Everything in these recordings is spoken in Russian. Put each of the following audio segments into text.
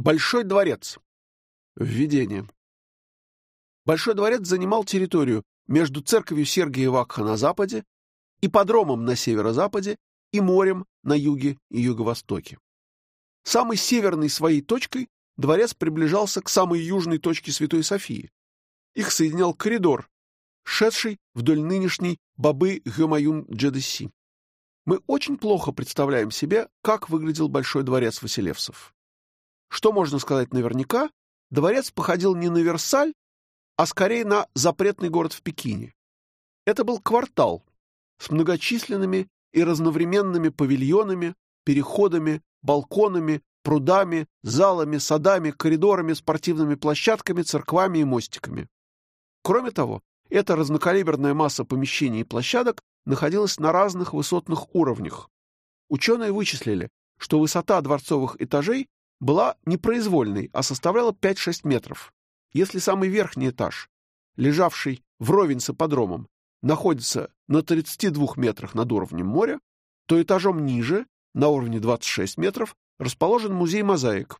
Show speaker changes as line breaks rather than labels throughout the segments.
Большой дворец. Введение. Большой дворец занимал территорию между церковью Сергия Вакха на западе, ипподромом на северо-западе и морем на юге и юго-востоке. Самой северной своей точкой дворец приближался к самой южной точке Святой Софии. Их соединял коридор, шедший вдоль нынешней Бабы Гюмаюн Джедеси. Мы очень плохо представляем себе, как выглядел Большой дворец Василевсов. Что можно сказать наверняка, дворец походил не на Версаль, а скорее на запретный город в Пекине. Это был квартал с многочисленными и разновременными павильонами, переходами, балконами, прудами, залами, садами, коридорами, спортивными площадками, церквами и мостиками. Кроме того, эта разнокалиберная масса помещений и площадок находилась на разных высотных уровнях. Ученые вычислили, что высота дворцовых этажей была непроизвольной, а составляла 5-6 метров. Если самый верхний этаж, лежавший вровень с ипподромом, находится на 32 метрах над уровнем моря, то этажом ниже, на уровне 26 метров, расположен музей мозаик.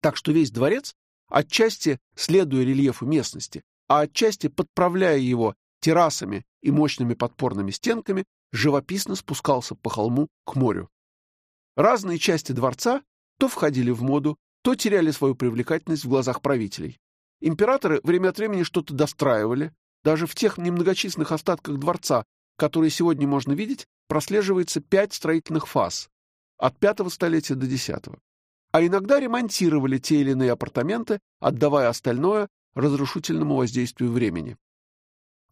Так что весь дворец, отчасти следуя рельефу местности, а отчасти подправляя его террасами и мощными подпорными стенками, живописно спускался по холму к морю. Разные части дворца то входили в моду, то теряли свою привлекательность в глазах правителей. Императоры время от времени что-то достраивали, даже в тех немногочисленных остатках дворца, которые сегодня можно видеть, прослеживается пять строительных фаз от пятого столетия до десятого. А иногда ремонтировали те или иные апартаменты, отдавая остальное разрушительному воздействию времени.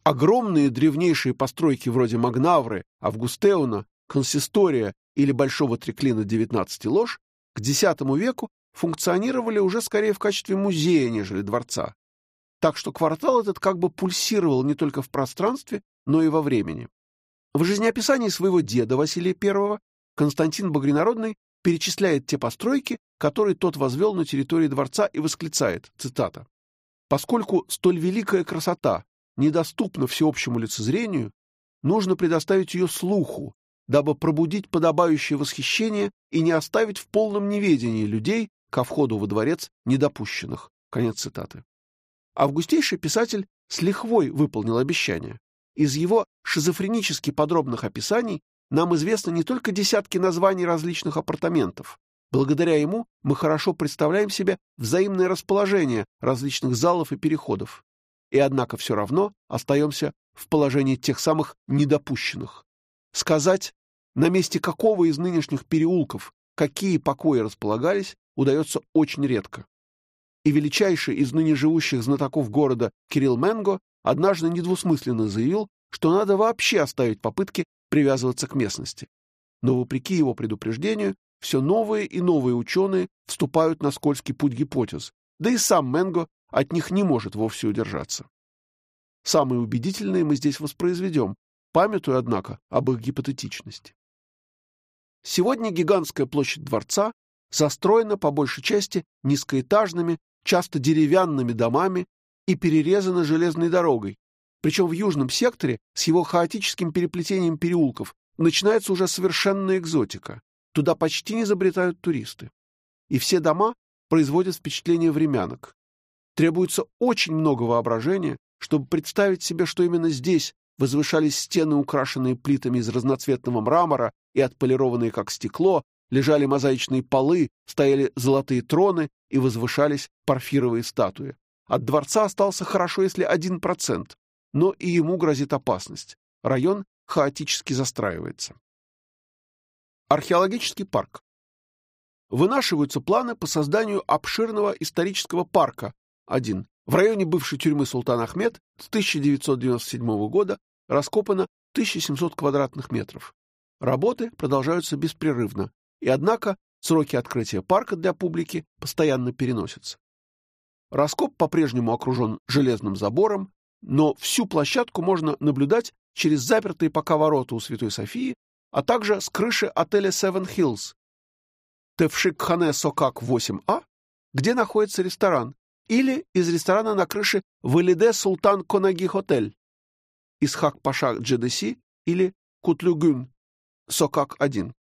Огромные древнейшие постройки вроде Магнавры, Августеуна, Консистория или Большого Треклина 19 лож к X веку функционировали уже скорее в качестве музея, нежели дворца. Так что квартал этот как бы пульсировал не только в пространстве, но и во времени. В жизнеописании своего деда Василия I Константин Багринародный перечисляет те постройки, которые тот возвел на территории дворца и восклицает, цитата, «Поскольку столь великая красота недоступна всеобщему лицезрению, нужно предоставить ее слуху, дабы пробудить подобающее восхищение и не оставить в полном неведении людей ко входу во дворец недопущенных. Конец цитаты. Августейший писатель с лихвой выполнил обещание. Из его шизофренически подробных описаний нам известно не только десятки названий различных апартаментов. Благодаря ему мы хорошо представляем себе взаимное расположение различных залов и переходов. И однако все равно остаемся в положении тех самых недопущенных. Сказать, на месте какого из нынешних переулков какие покои располагались, удается очень редко. И величайший из ныне живущих знатоков города Кирилл Менго однажды недвусмысленно заявил, что надо вообще оставить попытки привязываться к местности. Но вопреки его предупреждению, все новые и новые ученые вступают на скользкий путь гипотез, да и сам Менго от них не может вовсе удержаться. Самые убедительные мы здесь воспроизведем, памятуя, однако, об их гипотетичности. Сегодня гигантская площадь дворца застроена по большей части низкоэтажными, часто деревянными домами и перерезана железной дорогой. Причем в южном секторе с его хаотическим переплетением переулков начинается уже совершенная экзотика. Туда почти не забретают туристы. И все дома производят впечатление времянок. Требуется очень много воображения, чтобы представить себе, что именно здесь возвышались стены, украшенные плитами из разноцветного мрамора и отполированные как стекло, лежали мозаичные полы, стояли золотые троны и возвышались парфировые статуи. От дворца остался хорошо, если один процент, но и ему грозит опасность. Район хаотически застраивается. Археологический парк. Вынашиваются планы по созданию обширного исторического парка 1 в районе бывшей тюрьмы Султан Ахмед с 1997 года раскопано 1700 квадратных метров. Работы продолжаются беспрерывно, и однако сроки открытия парка для публики постоянно переносятся. Раскоп по-прежнему окружен железным забором, но всю площадку можно наблюдать через запертые пока ворота у Святой Софии, а также с крыши отеля Seven Hills, Тевшик-Хане Сокак 8А, где находится ресторан, или из ресторана на крыше Валиде Султан Конаги Хотель, Исхак Паша Джедеси или Кутлюгюн Сокак-1.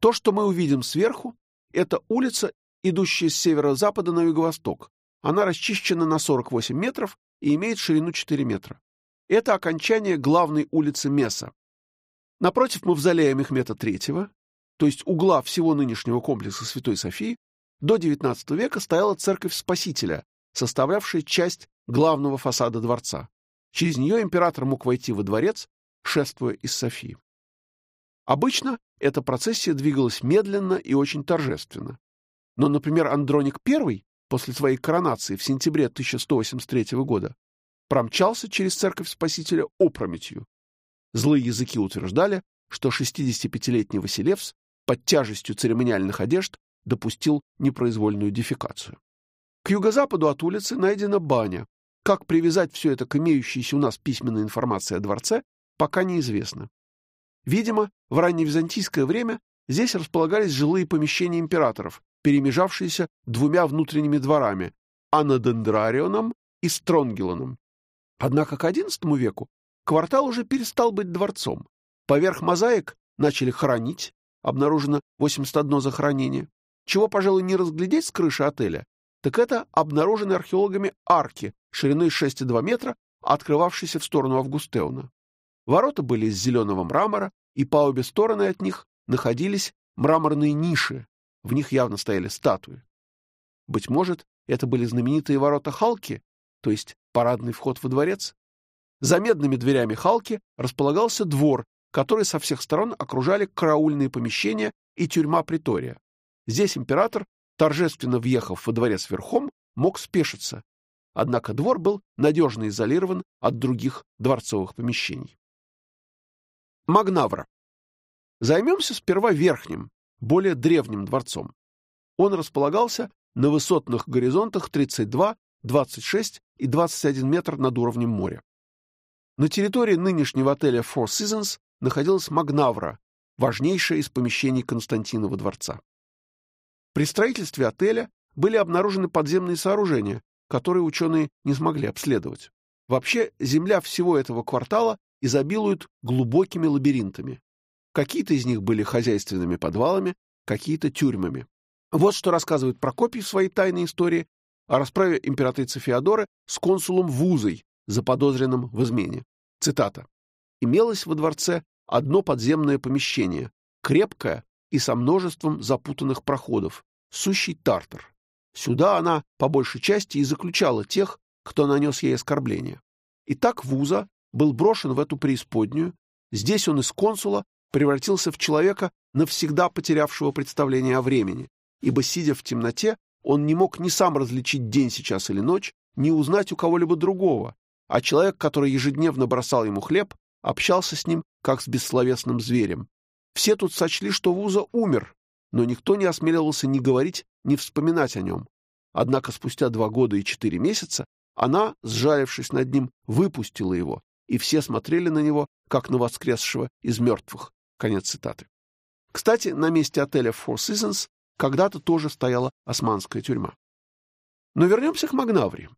То, что мы увидим сверху, это улица идущая с северо-запада на юго-восток. Она расчищена на 48 метров и имеет ширину 4 метра. Это окончание главной улицы Меса. Напротив мавзолея Мехмета III, то есть угла всего нынешнего комплекса Святой Софии, до XIX века стояла церковь Спасителя, составлявшая часть главного фасада дворца. Через нее император мог войти во дворец, шествуя из Софии. Обычно эта процессия двигалась медленно и очень торжественно. Но, например, Андроник I после своей коронации в сентябре 1183 года промчался через церковь Спасителя опрометью. Злые языки утверждали, что 65-летний Василевс под тяжестью церемониальных одежд допустил непроизвольную дефекацию. К юго-западу от улицы найдена баня. Как привязать все это к имеющейся у нас письменной информации о дворце, пока неизвестно. Видимо, в ранневизантийское время здесь располагались жилые помещения императоров, перемежавшиеся двумя внутренними дворами – Анадендрарионом и Стронгелоном. Однако к XI веку квартал уже перестал быть дворцом. Поверх мозаик начали хоронить, обнаружено 81 захоронение. Чего, пожалуй, не разглядеть с крыши отеля, так это обнаруженные археологами арки шириной 6,2 метра, открывавшиеся в сторону Августеуна. Ворота были из зеленого мрамора, и по обе стороны от них находились мраморные ниши, в них явно стояли статуи. Быть может, это были знаменитые ворота Халки, то есть парадный вход во дворец? За медными дверями Халки располагался двор, который со всех сторон окружали караульные помещения и тюрьма притория. Здесь император, торжественно въехав во дворец верхом, мог спешиться, однако двор был надежно изолирован от других дворцовых помещений. Магнавра. Займемся сперва верхним, более древним дворцом. Он располагался на высотных горизонтах 32, 26 и 21 метр над уровнем моря. На территории нынешнего отеля Four Seasons находилась Магнавра, важнейшее из помещений Константинова дворца. При строительстве отеля были обнаружены подземные сооружения, которые ученые не смогли обследовать. Вообще, земля всего этого квартала изобилует глубокими лабиринтами. Какие-то из них были хозяйственными подвалами, какие-то тюрьмами. Вот что рассказывает Прокопий в своей тайной истории о расправе императрицы Феодоры с консулом Вузой, заподозренным в измене. Цитата. «Имелось во дворце одно подземное помещение, крепкое и со множеством запутанных проходов, сущий тартар. Сюда она, по большей части, и заключала тех, кто нанес ей оскорбление. И так Вуза был брошен в эту преисподнюю, здесь он из консула превратился в человека, навсегда потерявшего представление о времени, ибо, сидя в темноте, он не мог ни сам различить день сейчас или ночь, ни узнать у кого-либо другого, а человек, который ежедневно бросал ему хлеб, общался с ним, как с бессловесным зверем. Все тут сочли, что Вуза умер, но никто не осмеливался ни говорить, ни вспоминать о нем. Однако спустя два года и четыре месяца она, сжалившись над ним, выпустила его, и все смотрели на него, как на воскресшего из мертвых. Конец цитаты. Кстати, на месте отеля Four Seasons когда-то тоже стояла османская тюрьма. Но вернемся к Магнавре.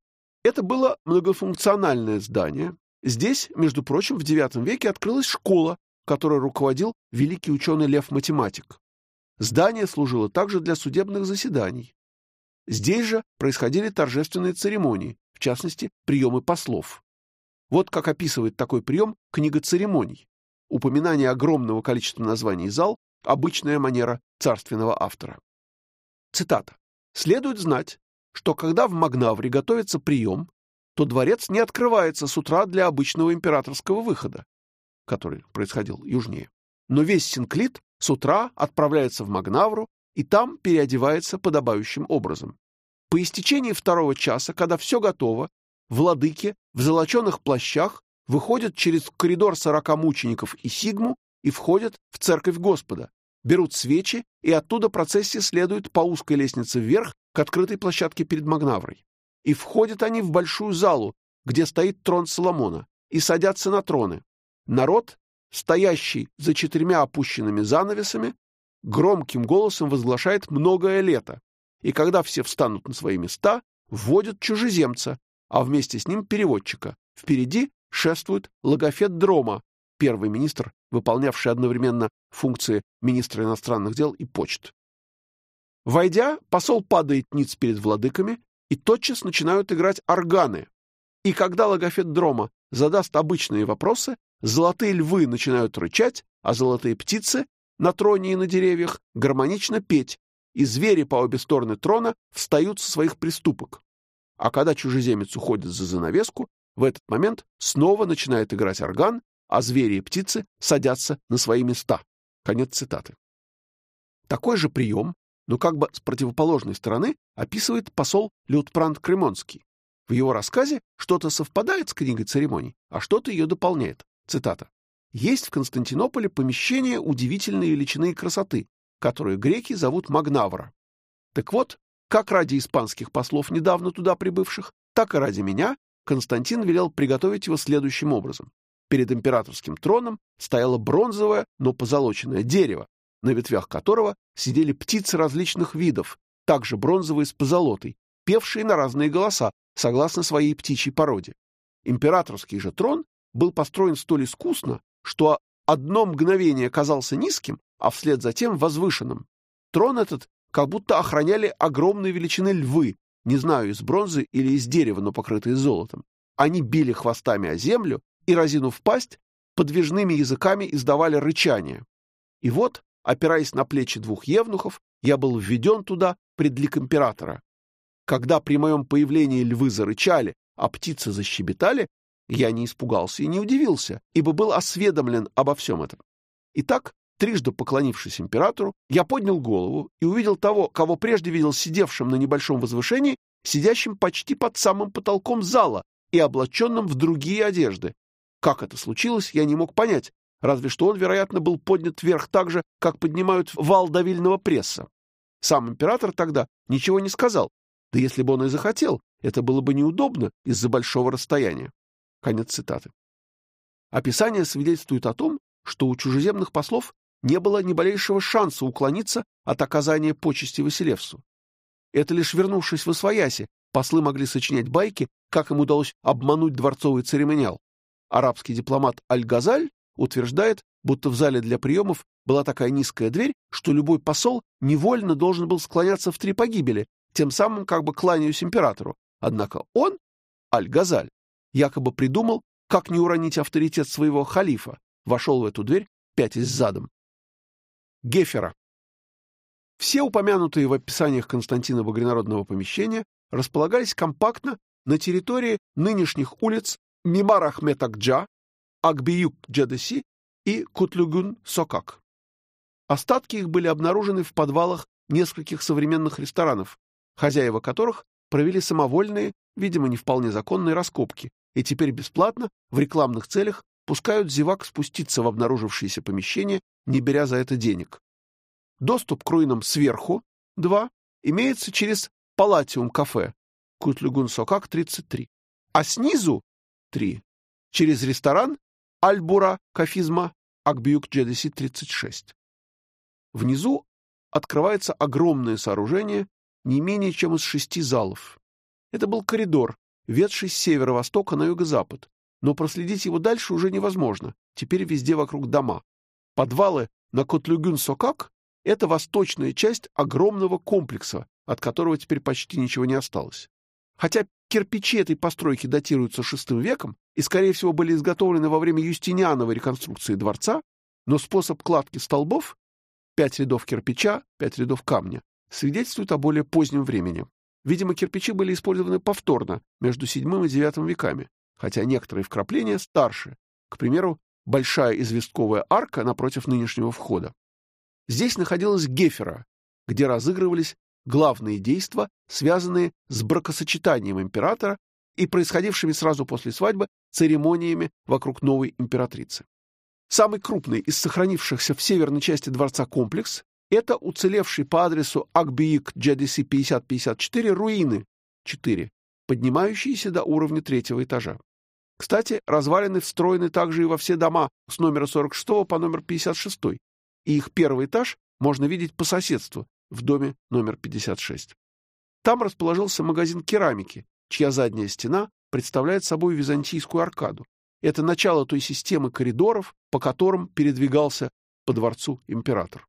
Это было многофункциональное здание. Здесь, между прочим, в IX веке открылась школа, которой руководил великий ученый Лев-математик. Здание служило также для судебных заседаний. Здесь же происходили торжественные церемонии, в частности, приемы послов. Вот как описывает такой прием книга церемоний упоминание огромного количества названий зал – обычная манера царственного автора. Цитата. «Следует знать, что когда в Магнавре готовится прием, то дворец не открывается с утра для обычного императорского выхода, который происходил южнее. Но весь Синклит с утра отправляется в Магнавру и там переодевается подобающим образом. По истечении второго часа, когда все готово, владыки в золоченых плащах выходят через коридор сорока мучеников и Сигму и входят в церковь Господа, берут свечи, и оттуда процессия следует по узкой лестнице вверх к открытой площадке перед Магнаврой. И входят они в большую залу, где стоит трон Соломона, и садятся на троны. Народ, стоящий за четырьмя опущенными занавесами, громким голосом возглашает многое лето, и когда все встанут на свои места, вводят чужеземца, а вместе с ним переводчика. Впереди шествует логофет Дрома, первый министр, выполнявший одновременно функции министра иностранных дел и почт. Войдя, посол падает ниц перед владыками, и тотчас начинают играть органы. И когда логофет Дрома задаст обычные вопросы, золотые львы начинают рычать, а золотые птицы на троне и на деревьях гармонично петь, и звери по обе стороны трона встают со своих приступок. А когда чужеземец уходит за занавеску, в этот момент снова начинает играть орган, а звери и птицы садятся на свои места. Конец цитаты. Такой же прием, но как бы с противоположной стороны, описывает посол Лютпрант Кремонский. В его рассказе что-то совпадает с книгой церемоний, а что-то ее дополняет. Цитата. «Есть в Константинополе помещение удивительной величины и красоты, которое греки зовут Магнавра. Так вот, как ради испанских послов, недавно туда прибывших, так и ради меня Константин велел приготовить его следующим образом. Перед императорским троном стояло бронзовое, но позолоченное дерево, на ветвях которого сидели птицы различных видов, также бронзовые с позолотой, певшие на разные голоса, согласно своей птичьей породе. Императорский же трон был построен столь искусно, что одно мгновение казался низким, а вслед за тем возвышенным. Трон этот как будто охраняли огромные величины львы, не знаю, из бронзы или из дерева, но покрытые золотом. Они били хвостами о землю и, разинув пасть, подвижными языками издавали рычание. И вот, опираясь на плечи двух евнухов, я был введен туда пред лик императора. Когда при моем появлении львы зарычали, а птицы защебетали, я не испугался и не удивился, ибо был осведомлен обо всем этом. Итак, трижды поклонившись императору, я поднял голову и увидел того, кого прежде видел сидевшим на небольшом возвышении, сидящим почти под самым потолком зала и облаченным в другие одежды. Как это случилось, я не мог понять, разве что он, вероятно, был поднят вверх так же, как поднимают вал давильного пресса. Сам император тогда ничего не сказал, да если бы он и захотел, это было бы неудобно из-за большого расстояния. Конец цитаты. Описание свидетельствует о том, что у чужеземных послов не было ни малейшего шанса уклониться от оказания почести Василевсу. Это лишь вернувшись в Освояси, послы могли сочинять байки, как им удалось обмануть дворцовый церемониал. Арабский дипломат Аль-Газаль утверждает, будто в зале для приемов была такая низкая дверь, что любой посол невольно должен был склоняться в три погибели, тем самым как бы кланяясь императору. Однако он, Аль-Газаль, якобы придумал, как не уронить авторитет своего халифа, вошел в эту дверь, пятясь задом. Гефера. Все упомянутые в описаниях Константина Багринародного помещения располагались компактно на территории нынешних улиц Мимар Ахмет Акджа, Акбиюк Джадаси и Кутлюгун-Сокак. Остатки их были обнаружены в подвалах нескольких современных ресторанов, хозяева которых провели самовольные, видимо, не вполне законные раскопки, и теперь бесплатно, в рекламных целях, пускают зевак спуститься в обнаружившееся помещение, не беря за это денег. Доступ к руинам сверху, 2, имеется через Палатиум кафе, Кутлюгун Сокак, 33, а снизу, 3, через ресторан Альбура Кафизма, Акбиюк Джедеси, 36. Внизу открывается огромное сооружение, не менее чем из шести залов. Это был коридор, ведший с северо-востока на юго-запад, но проследить его дальше уже невозможно, теперь везде вокруг дома. Подвалы на Котлюгюн-Сокак — это восточная часть огромного комплекса, от которого теперь почти ничего не осталось. Хотя кирпичи этой постройки датируются VI веком и, скорее всего, были изготовлены во время Юстиниановой реконструкции дворца, но способ кладки столбов — пять рядов кирпича, пять рядов камня — свидетельствует о более позднем времени. Видимо, кирпичи были использованы повторно между VII и IX веками, хотя некоторые вкрапления старше, к примеру, большая известковая арка напротив нынешнего входа. Здесь находилась Гефера, где разыгрывались главные действия, связанные с бракосочетанием императора и происходившими сразу после свадьбы церемониями вокруг новой императрицы. Самый крупный из сохранившихся в северной части дворца комплекс это уцелевший по адресу Акбиик GDC 5054 руины 4, поднимающиеся до уровня третьего этажа. Кстати, развалины встроены также и во все дома с номера 46 по номер 56, и их первый этаж можно видеть по соседству в доме номер 56. Там расположился магазин керамики, чья задняя стена представляет собой византийскую аркаду. Это начало той системы коридоров, по которым передвигался по дворцу император.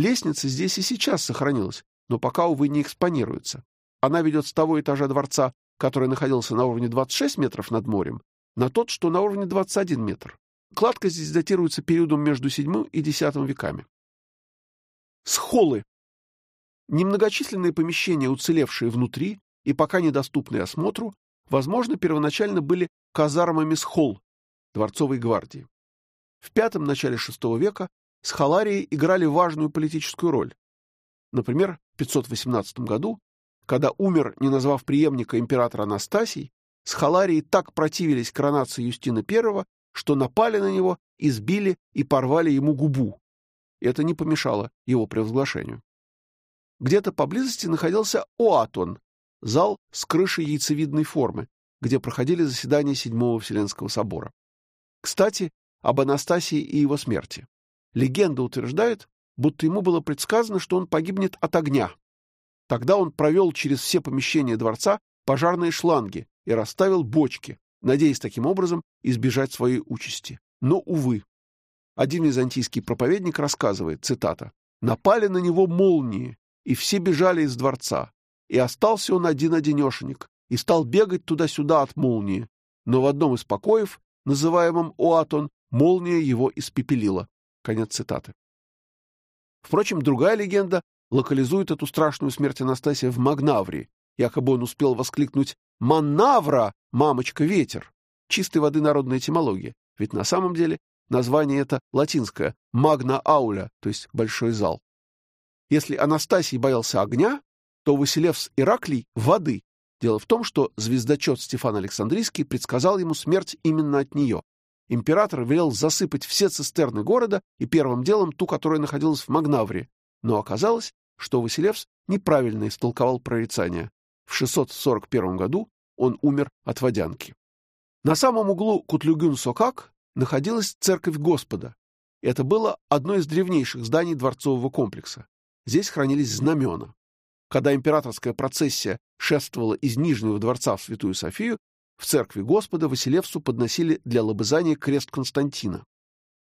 Лестница здесь и сейчас сохранилась, но пока, увы, не экспонируется. Она ведет с того этажа дворца, который находился на уровне 26 метров над морем, на тот, что на уровне 21 метр. Кладка здесь датируется периодом между VII и X веками. Схолы. Немногочисленные помещения, уцелевшие внутри и пока недоступные осмотру, возможно, первоначально были казармами схол, дворцовой гвардии. В пятом начале VI века схоларии играли важную политическую роль. Например, в 518 году, когда умер, не назвав преемника императора Анастасий, схоларии так противились коронации Юстина I, что напали на него, избили и порвали ему губу. Это не помешало его превозглашению. Где-то поблизости находился Оатон, зал с крышей яйцевидной формы, где проходили заседания Седьмого Вселенского собора. Кстати, об Анастасии и его смерти. Легенда утверждает, будто ему было предсказано, что он погибнет от огня. Тогда он провел через все помещения дворца пожарные шланги и расставил бочки, надеясь таким образом избежать своей участи. Но, увы. Один византийский проповедник рассказывает, цитата, «Напали на него молнии, и все бежали из дворца, и остался он один-одинешенек, и стал бегать туда-сюда от молнии. Но в одном из покоев, называемом Оатон, молния его испепелила». Конец цитаты. Впрочем, другая легенда локализует эту страшную смерть Анастасия в Магнаврии. Якобы он успел воскликнуть «Манавра, мамочка-ветер!» Чистой воды народная этимология. Ведь на самом деле название это латинское «магна ауля», то есть «большой зал». Если Анастасий боялся огня, то Василевс Ираклий — воды. Дело в том, что звездочет Стефан Александрийский предсказал ему смерть именно от нее. Император велел засыпать все цистерны города и первым делом ту, которая находилась в Магнавре. Но оказалось, что Василевс неправильно истолковал прорицание. В 641 году он умер от водянки. На самом углу Кутлюгюн-Сокак находилась церковь Господа. Это было одно из древнейших зданий дворцового комплекса. Здесь хранились знамена. Когда императорская процессия шествовала из Нижнего дворца в Святую Софию, в церкви Господа Василевсу подносили для лобызания крест Константина.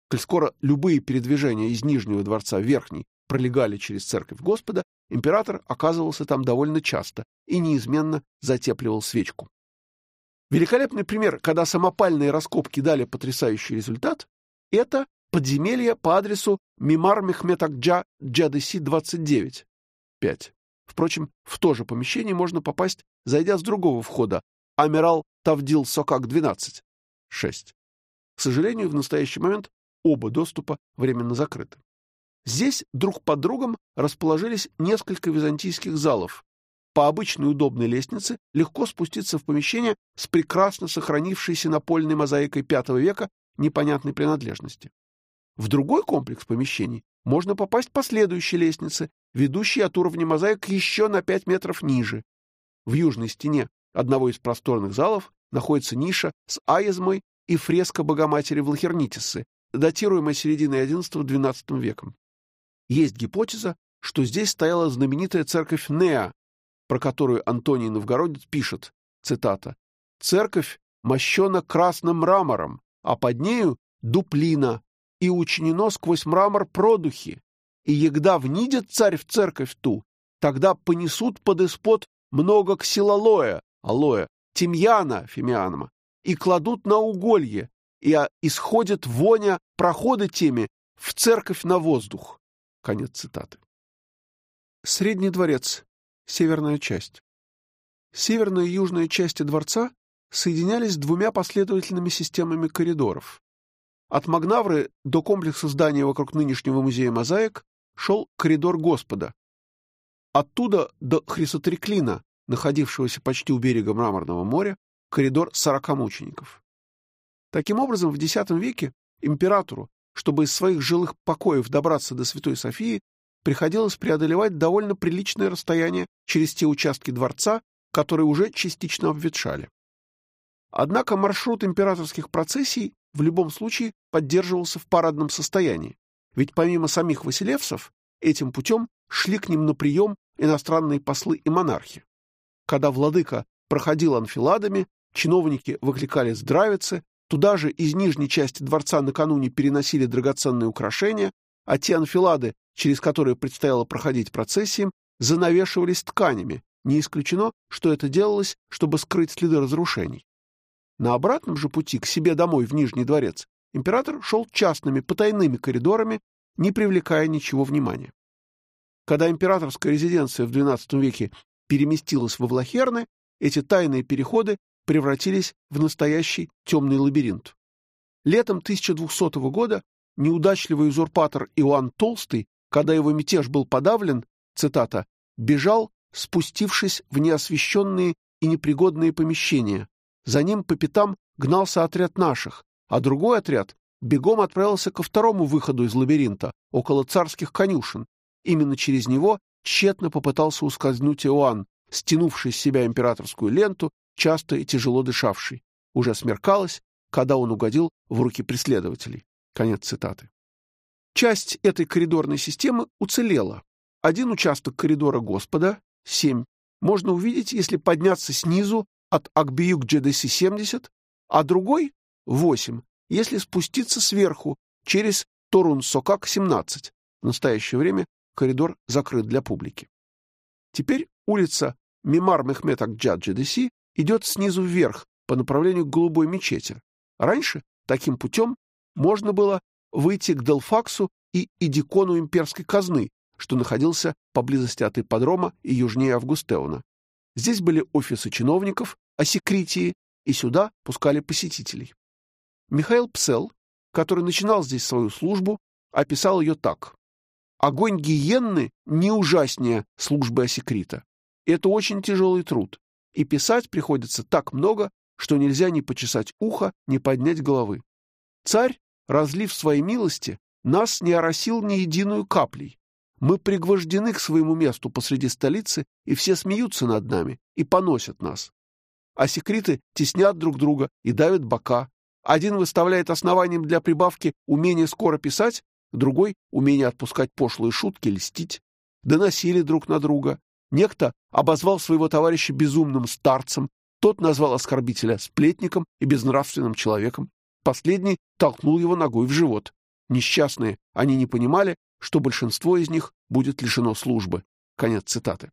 Коль скоро любые передвижения из Нижнего дворца в Верхний пролегали через церковь Господа, император оказывался там довольно часто и неизменно затепливал свечку. Великолепный пример, когда самопальные раскопки дали потрясающий результат, это подземелье по адресу Мимар Мехмет Акджа Джадеси 29, 5. Впрочем, в то же помещение можно попасть, зайдя с другого входа, Амирал Тавдил Сокак 12, 6. К сожалению, в настоящий момент оба доступа временно закрыты. Здесь друг под другом расположились несколько византийских залов. По обычной удобной лестнице легко спуститься в помещение с прекрасно сохранившейся напольной мозаикой V века непонятной принадлежности. В другой комплекс помещений можно попасть по следующей лестнице, ведущей от уровня мозаик еще на 5 метров ниже. В южной стене одного из просторных залов находится ниша с аизмой и фреска Богоматери Влахернитисы, датируемая серединой XI-XII веком. Есть гипотеза, что здесь стояла знаменитая церковь Неа, про которую Антоний Новгородец пишет, цитата, «Церковь мощена красным мрамором, а под нею дуплина, и учинено сквозь мрамор продухи, и егда внидет царь в церковь ту, тогда понесут под испод много ксилалоя, алоэ, тимьяна, фимианома, и кладут на уголье, и исходит воня проходы теми в церковь на воздух. Конец цитаты. Средний дворец. Северная часть. Северная и южная части дворца соединялись двумя последовательными системами коридоров. От Магнавры до комплекса здания вокруг нынешнего музея мозаик шел коридор Господа. Оттуда до Хрисотреклина, находившегося почти у берега Мраморного моря, коридор сорока мучеников. Таким образом, в X веке императору, чтобы из своих жилых покоев добраться до Святой Софии, приходилось преодолевать довольно приличное расстояние через те участки дворца, которые уже частично обветшали. Однако маршрут императорских процессий в любом случае поддерживался в парадном состоянии, ведь помимо самих Василевсов этим путем шли к ним на прием иностранные послы и монархи. Когда владыка проходил анфиладами, чиновники выкликали здравицы, туда же из нижней части дворца накануне переносили драгоценные украшения, а те анфилады, через которые предстояло проходить процессиям, занавешивались тканями. Не исключено, что это делалось, чтобы скрыть следы разрушений. На обратном же пути к себе домой в Нижний дворец император шел частными потайными коридорами, не привлекая ничего внимания. Когда императорская резиденция в XII веке переместилась во Влахерны, эти тайные переходы превратились в настоящий темный лабиринт. Летом 1200 года неудачливый узурпатор Иоанн Толстый, когда его мятеж был подавлен, цитата, «бежал, спустившись в неосвещенные и непригодные помещения. За ним по пятам гнался отряд наших, а другой отряд бегом отправился ко второму выходу из лабиринта, около царских конюшен. Именно через него тщетно попытался ускользнуть Иоанн, стянувший с себя императорскую ленту, часто и тяжело дышавший. Уже смеркалось, когда он угодил в руки преследователей. Конец цитаты. Часть этой коридорной системы уцелела. Один участок коридора Господа, 7, можно увидеть, если подняться снизу от Акбиюк GDC-70, а другой, 8, если спуститься сверху через Торун-Сокак-17. В настоящее время коридор закрыт для публики. Теперь улица Мимар Мехмет Акджад GDC идет снизу вверх по направлению к Голубой мечети. Раньше таким путем можно было выйти к Делфаксу и Идикону имперской казны, что находился поблизости от ипподрома и южнее Августеуна. Здесь были офисы чиновников, осекритии, и сюда пускали посетителей. Михаил Псел, который начинал здесь свою службу, описал ее так. «Огонь гиенны не ужаснее службы осекрита. Это очень тяжелый труд, и писать приходится так много, что нельзя ни почесать ухо, ни поднять головы. Царь, разлив свои милости, нас не оросил ни единую каплей. Мы пригвождены к своему месту посреди столицы, и все смеются над нами и поносят нас. А секреты теснят друг друга и давят бока. Один выставляет основанием для прибавки умение скоро писать, другой — умение отпускать пошлые шутки, льстить. Доносили друг на друга. Некто обозвал своего товарища безумным старцем, тот назвал оскорбителя сплетником и безнравственным человеком. Последний толкнул его ногой в живот. Несчастные, они не понимали, что большинство из них будет лишено службы. Конец цитаты.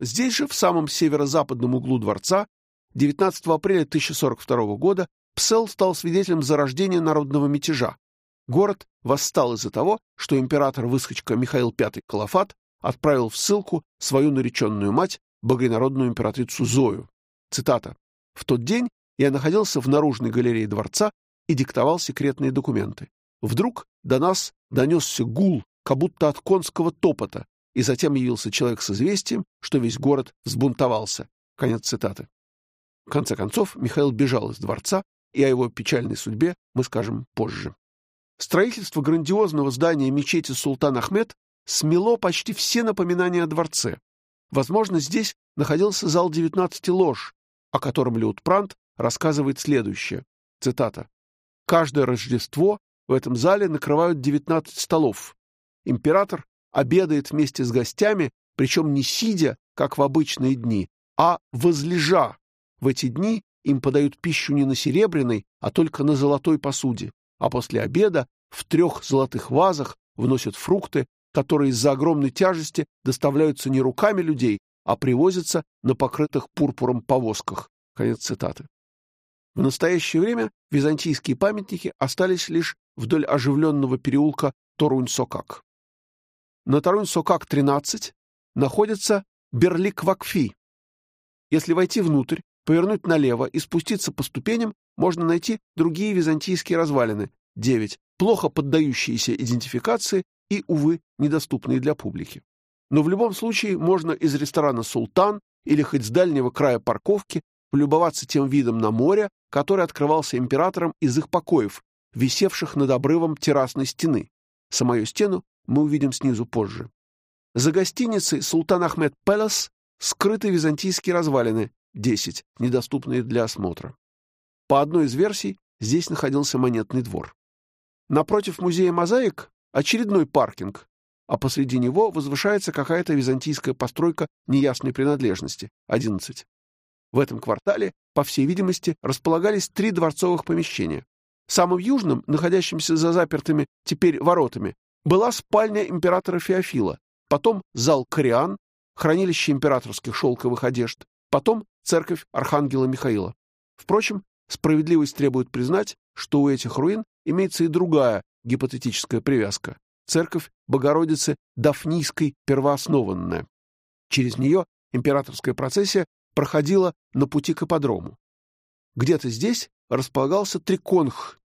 Здесь же, в самом северо-западном углу дворца, 19 апреля 1042 года Псел стал свидетелем зарождения народного мятежа. Город восстал из-за того, что император-выскочка Михаил V Калафат отправил в ссылку свою нареченную мать, богонародную императрицу Зою. Цитата. «В тот день я находился в наружной галерее дворца и диктовал секретные документы. Вдруг до нас донесся гул, как будто от конского топота, и затем явился человек с известием, что весь город взбунтовался. Конец цитаты. В конце концов, Михаил бежал из дворца, и о его печальной судьбе мы скажем позже. Строительство грандиозного здания мечети Султан Ахмед смело почти все напоминания о дворце. Возможно, здесь находился зал 19 лож, о котором Леутпрант рассказывает следующее. Цитата. «Каждое Рождество в этом зале накрывают 19 столов. Император обедает вместе с гостями, причем не сидя, как в обычные дни, а возлежа. В эти дни им подают пищу не на серебряной, а только на золотой посуде, а после обеда в трех золотых вазах вносят фрукты, которые из-за огромной тяжести доставляются не руками людей, а привозятся на покрытых пурпуром повозках. Конец цитаты. В настоящее время византийские памятники остались лишь вдоль оживленного переулка Торунь-Сокак. На Торунь-Сокак-13 находится Берлик-Вакфи. Если войти внутрь, повернуть налево и спуститься по ступеням, можно найти другие византийские развалины, 9, плохо поддающиеся идентификации и, увы, недоступные для публики. Но в любом случае можно из ресторана «Султан» или хоть с дальнего края парковки полюбоваться тем видом на море, который открывался императором из их покоев, висевших над обрывом террасной стены. Самую стену мы увидим снизу позже. За гостиницей «Султан Ахмед Пелос» скрыты византийские развалины, 10, недоступные для осмотра. По одной из версий, здесь находился монетный двор. Напротив музея мозаик очередной паркинг, а посреди него возвышается какая-то византийская постройка неясной принадлежности, 11. В этом квартале, по всей видимости, располагались три дворцовых помещения. Самым южным, находящимся за запертыми теперь воротами, была спальня императора Феофила, потом зал Кориан, хранилище императорских шелковых одежд, потом церковь Архангела Михаила. Впрочем, справедливость требует признать, что у этих руин имеется и другая гипотетическая привязка – церковь Богородицы Дафнийской первооснованная. Через нее императорская процессия проходила на пути к ипподрому. Где-то здесь располагался Триконх,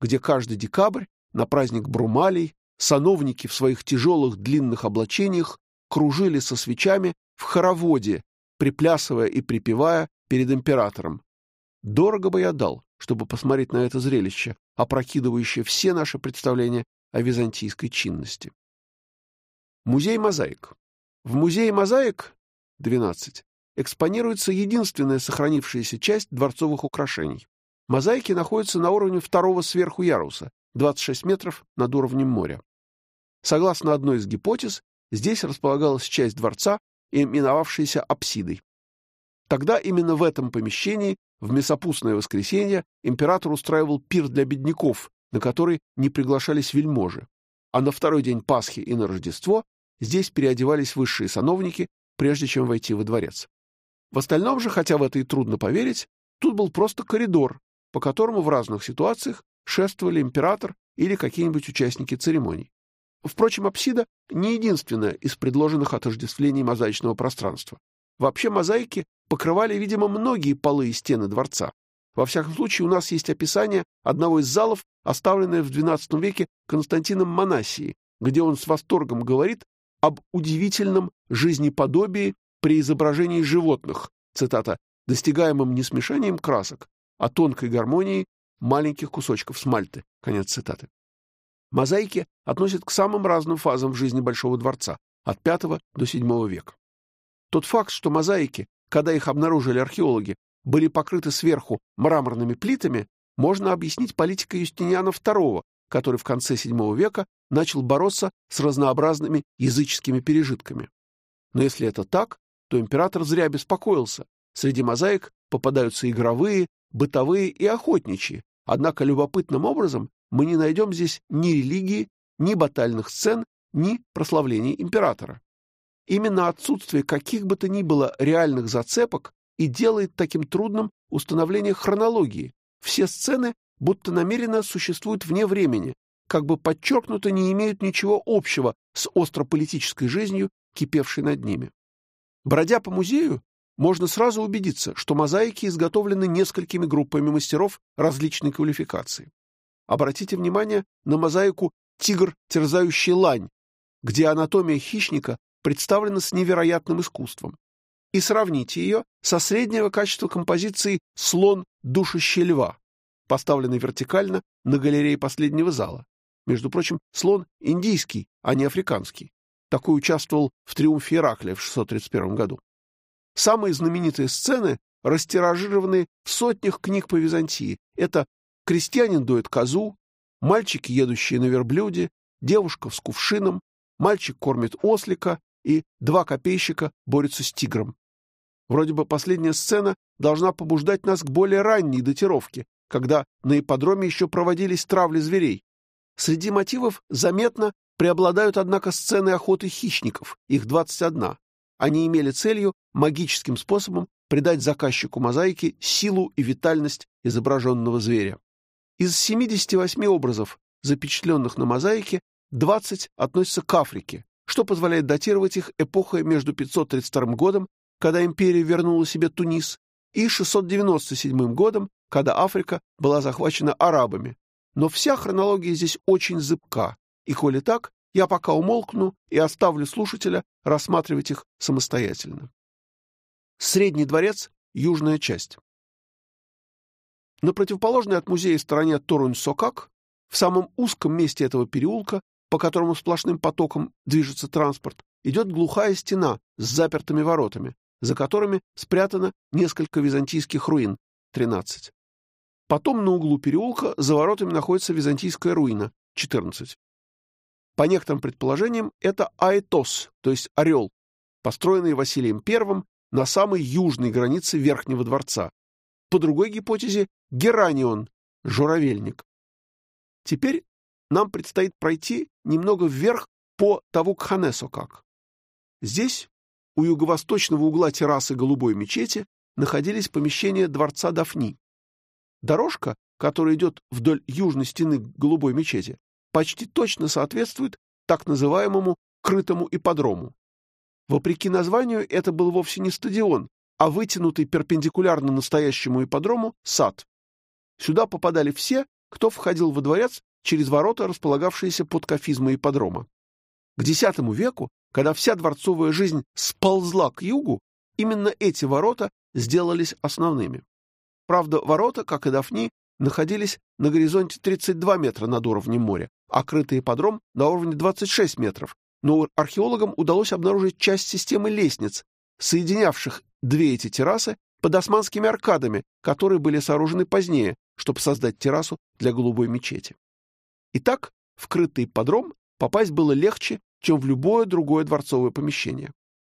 где каждый декабрь на праздник Брумалей сановники в своих тяжелых длинных облачениях кружили со свечами в хороводе, приплясывая и припевая перед императором. Дорого бы я дал, чтобы посмотреть на это зрелище, опрокидывающее все наши представления о византийской чинности. Музей мозаик. В музее мозаик 12 экспонируется единственная сохранившаяся часть дворцовых украшений. Мозаики находятся на уровне второго сверху яруса, 26 метров над уровнем моря. Согласно одной из гипотез, здесь располагалась часть дворца, именовавшаяся апсидой. Тогда именно в этом помещении в Месопустное воскресенье император устраивал пир для бедняков, на который не приглашались вельможи. А на второй день Пасхи и на Рождество здесь переодевались высшие сановники, прежде чем войти во дворец. В остальном же, хотя в это и трудно поверить, тут был просто коридор, по которому в разных ситуациях шествовали император или какие-нибудь участники церемоний. Впрочем, апсида не единственная из предложенных отождествлений мозаичного пространства. Вообще мозаики покрывали, видимо, многие полы и стены дворца. Во всяком случае, у нас есть описание одного из залов, оставленное в XII веке Константином Монасии, где он с восторгом говорит об удивительном жизнеподобии при изображении животных, цитата, достигаемым не смешением красок, а тонкой гармонией маленьких кусочков смальты, конец цитаты. Мозаики относят к самым разным фазам в жизни Большого дворца, от V до VII века. Тот факт, что мозаики когда их обнаружили археологи, были покрыты сверху мраморными плитами, можно объяснить политикой Юстиниана II, который в конце VII века начал бороться с разнообразными языческими пережитками. Но если это так, то император зря беспокоился. Среди мозаик попадаются игровые, бытовые и охотничьи, однако любопытным образом мы не найдем здесь ни религии, ни батальных сцен, ни прославлений императора. Именно отсутствие каких бы то ни было реальных зацепок и делает таким трудным установление хронологии. Все сцены будто намеренно существуют вне времени, как бы подчеркнуто не имеют ничего общего с острополитической жизнью, кипевшей над ними. Бродя по музею, можно сразу убедиться, что мозаики изготовлены несколькими группами мастеров различной квалификации. Обратите внимание на мозаику «Тигр, терзающий лань», где анатомия хищника представлена с невероятным искусством. И сравните ее со среднего качества композиции «Слон, душащий льва», поставленной вертикально на галерее последнего зала. Между прочим, слон индийский, а не африканский. Такой участвовал в триумфе Ираклия в 631 году. Самые знаменитые сцены растиражированы в сотнях книг по Византии. Это «Крестьянин дует козу», «Мальчики, едущие на верблюде», «Девушка с кувшином», «Мальчик кормит ослика», и два копейщика борются с тигром. Вроде бы последняя сцена должна побуждать нас к более ранней датировке, когда на ипподроме еще проводились травли зверей. Среди мотивов заметно преобладают, однако, сцены охоты хищников, их 21. Они имели целью магическим способом придать заказчику мозаики силу и витальность изображенного зверя. Из 78 образов, запечатленных на мозаике, 20 относятся к Африке, что позволяет датировать их эпохой между 532 годом, когда империя вернула себе Тунис, и 697 годом, когда Африка была захвачена арабами. Но вся хронология здесь очень зыбка, и коли так, я пока умолкну и оставлю слушателя рассматривать их самостоятельно. Средний дворец — южная часть. На противоположной от музея стороне Торунь-Сокак, в самом узком месте этого переулка, по которому сплошным потоком движется транспорт, идет глухая стена с запертыми воротами, за которыми спрятано несколько византийских руин, 13. Потом на углу переулка за воротами находится византийская руина, 14. По некоторым предположениям, это Аэтос, то есть орел, построенный Василием I на самой южной границе Верхнего дворца. По другой гипотезе — Геранион, журавельник. Теперь нам предстоит пройти немного вверх по Тавукханесу как. Здесь, у юго-восточного угла террасы Голубой мечети, находились помещения дворца Дафни. Дорожка, которая идет вдоль южной стены Голубой мечети, почти точно соответствует так называемому крытому ипподрому. Вопреки названию, это был вовсе не стадион, а вытянутый перпендикулярно настоящему ипподрому сад. Сюда попадали все, кто входил во дворец через ворота, располагавшиеся под кафизмой ипподрома. К X веку, когда вся дворцовая жизнь сползла к югу, именно эти ворота сделались основными. Правда, ворота, как и Дафни, находились на горизонте 32 метра над уровнем моря, а крытый ипподром на уровне 26 метров, но археологам удалось обнаружить часть системы лестниц, соединявших две эти террасы под османскими аркадами, которые были сооружены позднее, чтобы создать террасу для голубой мечети. Итак, в крытый подром попасть было легче, чем в любое другое дворцовое помещение.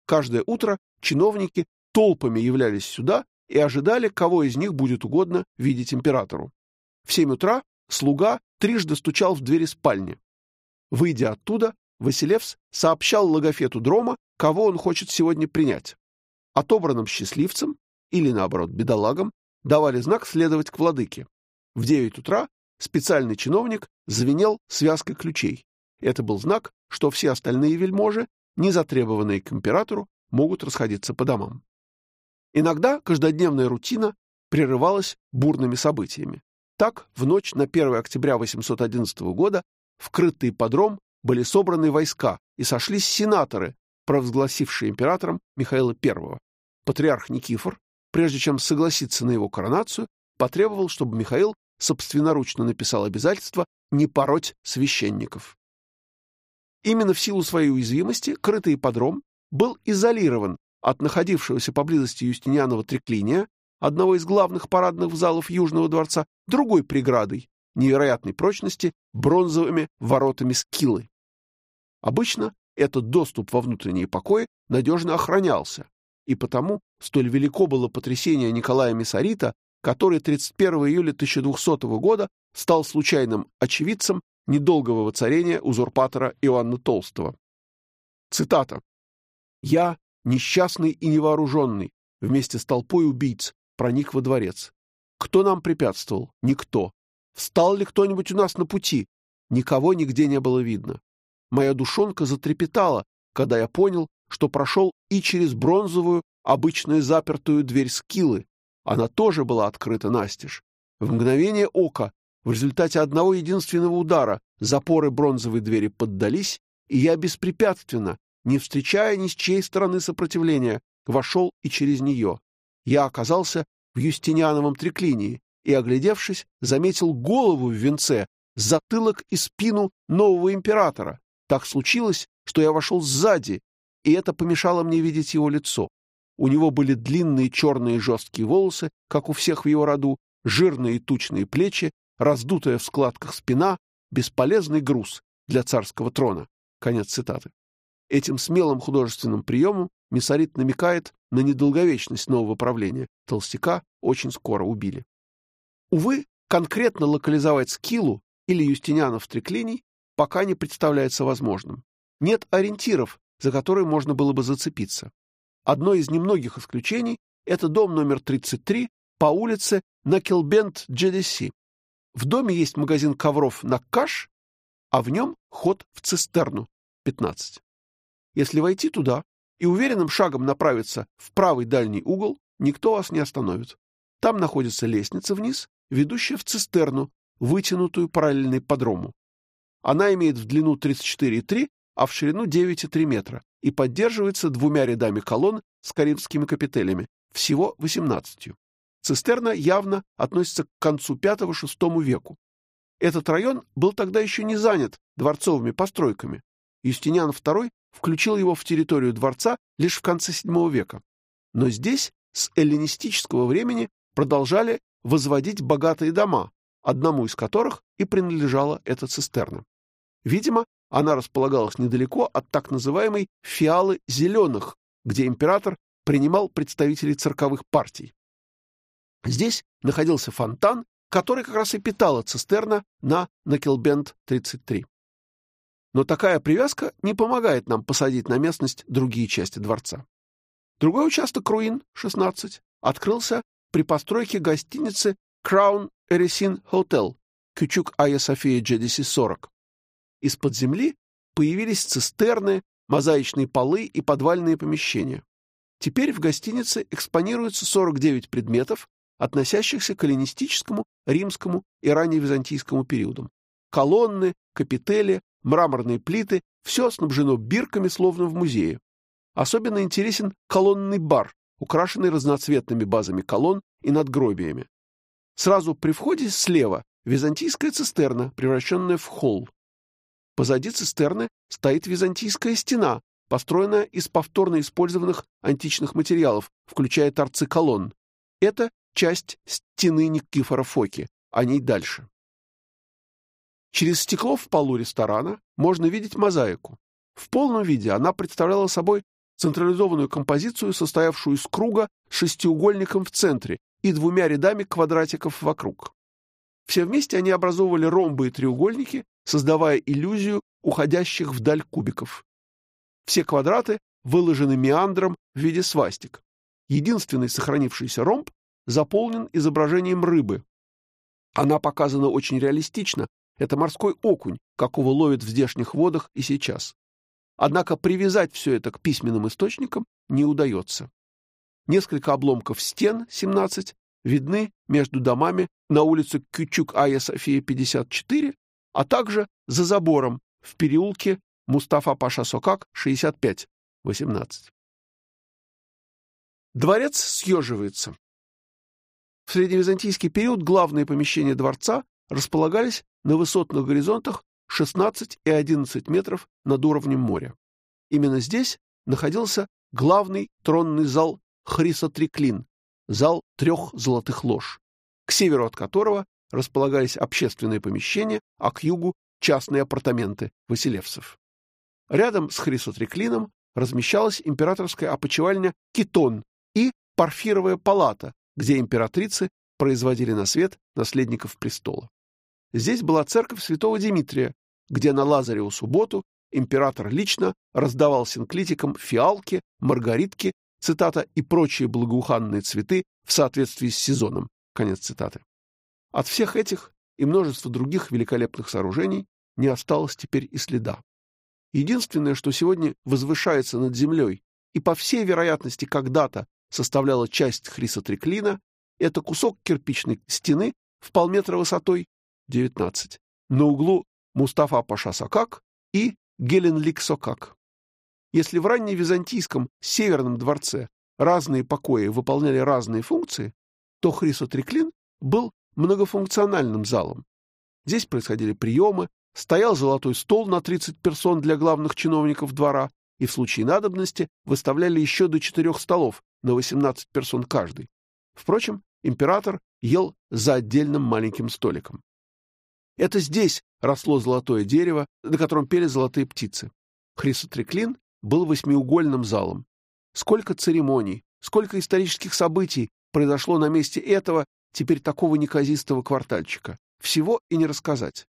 Каждое утро чиновники толпами являлись сюда и ожидали, кого из них будет угодно видеть императору. В семь утра слуга трижды стучал в двери спальни. Выйдя оттуда, Василевс сообщал Логофету Дрома, кого он хочет сегодня принять. Отобранным счастливцам, или наоборот бедолагам, давали знак следовать к владыке. В девять утра специальный чиновник звенел связкой ключей. Это был знак, что все остальные вельможи, не затребованные к императору, могут расходиться по домам. Иногда каждодневная рутина прерывалась бурными событиями. Так, в ночь на 1 октября 811 года в крытый подром были собраны войска и сошлись сенаторы, провозгласившие императором Михаила I. Патриарх Никифор, прежде чем согласиться на его коронацию, потребовал, чтобы Михаил собственноручно написал обязательство не пороть священников. Именно в силу своей уязвимости крытый ипподром был изолирован от находившегося поблизости Юстинианова треклиния, одного из главных парадных залов Южного дворца, другой преградой, невероятной прочности, бронзовыми воротами скиллы. Обычно этот доступ во внутренние покои надежно охранялся, и потому столь велико было потрясение Николая Миссарита, который 31 июля 1200 года стал случайным очевидцем недолгого воцарения узурпатора Иоанна Толстого. Цитата. «Я, несчастный и невооруженный, вместе с толпой убийц, проник во дворец. Кто нам препятствовал? Никто. Встал ли кто-нибудь у нас на пути? Никого нигде не было видно. Моя душонка затрепетала, когда я понял, что прошел и через бронзовую, обычную запертую дверь скиллы. Она тоже была открыта настежь. В мгновение ока, в результате одного единственного удара, запоры бронзовой двери поддались, и я беспрепятственно, не встречая ни с чьей стороны сопротивления, вошел и через нее. Я оказался в Юстиниановом треклинии, и, оглядевшись, заметил голову в венце, затылок и спину нового императора. Так случилось, что я вошел сзади, и это помешало мне видеть его лицо. У него были длинные черные жесткие волосы, как у всех в его роду, жирные тучные плечи, раздутая в складках спина, бесполезный груз для царского трона. Конец цитаты. Этим смелым художественным приемом Миссарит намекает на недолговечность нового правления. Толстяка очень скоро убили. Увы, конкретно локализовать Скиллу или Юстинианов треклиний пока не представляется возможным. Нет ориентиров, за которые можно было бы зацепиться. Одно из немногих исключений – это дом номер 33 по улице Накелбент Джедеси. В доме есть магазин ковров на Каш, а в нем ход в цистерну 15. Если войти туда и уверенным шагом направиться в правый дальний угол, никто вас не остановит. Там находится лестница вниз, ведущая в цистерну, вытянутую параллельной подрому. Она имеет в длину 34,3, а в ширину 9,3 метра и поддерживается двумя рядами колонн с карибскими капителями, всего 18. Цистерна явно относится к концу V-VI веку. Этот район был тогда еще не занят дворцовыми постройками. Юстиниан II включил его в территорию дворца лишь в конце VII века. Но здесь с эллинистического времени продолжали возводить богатые дома, одному из которых и принадлежала эта цистерна. Видимо, она располагалась недалеко от так называемой «фиалы зеленых», где император принимал представителей цирковых партий. Здесь находился фонтан, который как раз и питала цистерна на Накелбенд-33. Но такая привязка не помогает нам посадить на местность другие части дворца. Другой участок руин, 16, открылся при постройке гостиницы Crown Eresin Hotel, Кючук Айя София GDC 40. Из-под земли появились цистерны, мозаичные полы и подвальные помещения. Теперь в гостинице экспонируются 49 предметов, относящихся к эллинистическому, римскому и ранневизантийскому периодам. Колонны, капители, мраморные плиты – все снабжено бирками, словно в музее. Особенно интересен колонный бар, украшенный разноцветными базами колонн и надгробиями. Сразу при входе слева византийская цистерна, превращенная в холл. Позади цистерны стоит византийская стена, построенная из повторно использованных античных материалов, включая торцы колонн. Это часть стены Никифора Фоки, о ней дальше. Через стекло в полу ресторана можно видеть мозаику. В полном виде она представляла собой централизованную композицию, состоявшую из круга с шестиугольником в центре и двумя рядами квадратиков вокруг. Все вместе они образовывали ромбы и треугольники, создавая иллюзию уходящих вдаль кубиков. Все квадраты выложены меандром в виде свастик. Единственный сохранившийся ромб заполнен изображением рыбы. Она показана очень реалистично. Это морской окунь, какого ловят в здешних водах и сейчас. Однако привязать все это к письменным источникам не удается. Несколько обломков стен, 17, видны между домами на улице Кючук-Ая София, 54, а также за забором в переулке Мустафа-Паша Сокак, 65, 18. Дворец съеживается. В средневизантийский период главные помещения дворца располагались на высотных горизонтах 16 и 11 метров над уровнем моря. Именно здесь находился главный тронный зал Хрисотриклин, зал трех золотых лож, к северу от которого располагались общественные помещения, а к югу — частные апартаменты Василевцев. Рядом с Хрисотриклином размещалась императорская опочивальня Китон и Парфировая палата, где императрицы производили на свет наследников престола. Здесь была церковь святого Дмитрия, где на Лазареву субботу император лично раздавал синклитикам фиалки, маргаритки, цитата, и прочие благоуханные цветы в соответствии с сезоном. Конец цитаты. От всех этих и множества других великолепных сооружений не осталось теперь и следа. Единственное, что сегодня возвышается над землей и, по всей вероятности, когда-то составляла часть хрисотриклина, это кусок кирпичной стены в полметра высотой 19 на углу Мустафа Паша Сокак и Геленлик Сокак. Если в ранневизантийском северном дворце разные покои выполняли разные функции, то хрисотриклин был многофункциональным залом. Здесь происходили приемы, стоял золотой стол на 30 персон для главных чиновников двора, и в случае надобности выставляли еще до четырех столов на 18 персон каждый. Впрочем, император ел за отдельным маленьким столиком. Это здесь росло золотое дерево, на котором пели золотые птицы. Хрисотреклин был восьмиугольным залом. Сколько церемоний, сколько исторических событий произошло на месте этого, теперь такого неказистого квартальчика. Всего и не рассказать.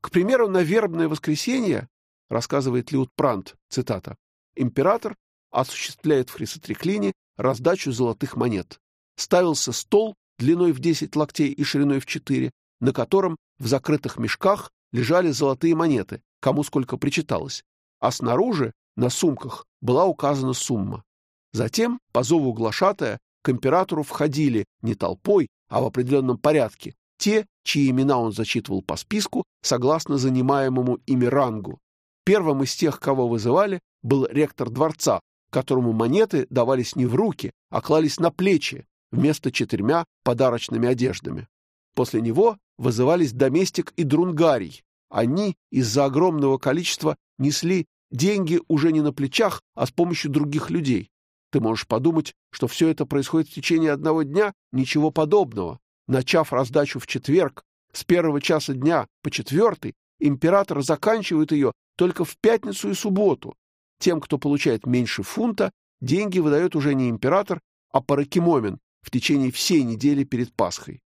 К примеру, на вербное воскресенье, рассказывает Лиут Прант, цитата, император осуществляет в Хрисотреклине раздачу золотых монет. Ставился стол длиной в 10 локтей и шириной в 4, на котором в закрытых мешках лежали золотые монеты, кому сколько причиталось, а снаружи, на сумках, была указана сумма. Затем, по зову глашатая, к императору входили не толпой, а в определенном порядке те, чьи имена он зачитывал по списку, согласно занимаемому ими рангу. Первым из тех, кого вызывали, был ректор дворца, которому монеты давались не в руки, а клались на плечи, вместо четырьмя подарочными одеждами. После него вызывались доместик и друнгарий. Они из-за огромного количества несли деньги уже не на плечах, а с помощью других людей. Ты можешь подумать, что все это происходит в течение одного дня? Ничего подобного. Начав раздачу в четверг, с первого часа дня по четвертый, император заканчивает ее только в пятницу и субботу. Тем, кто получает меньше фунта, деньги выдает уже не император, а паракимомен в течение всей недели перед Пасхой.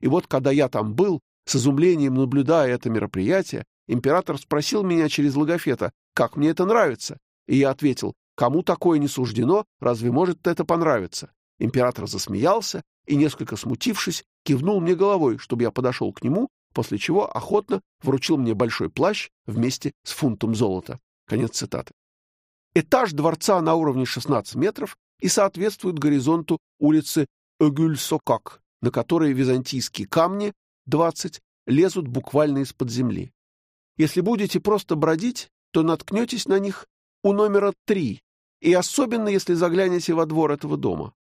И вот, когда я там был, с изумлением наблюдая это мероприятие, император спросил меня через логофета, как мне это нравится, и я ответил, кому такое не суждено, разве может это понравиться? Император засмеялся и, несколько смутившись, кивнул мне головой, чтобы я подошел к нему, после чего охотно вручил мне большой плащ вместе с фунтом золота. Конец цитаты. Этаж дворца на уровне 16 метров и соответствует горизонту улицы Огюль-Сокак, на которой византийские камни, 20, лезут буквально из-под земли. Если будете просто бродить, то наткнетесь на них у номера 3, и особенно если заглянете во двор этого дома.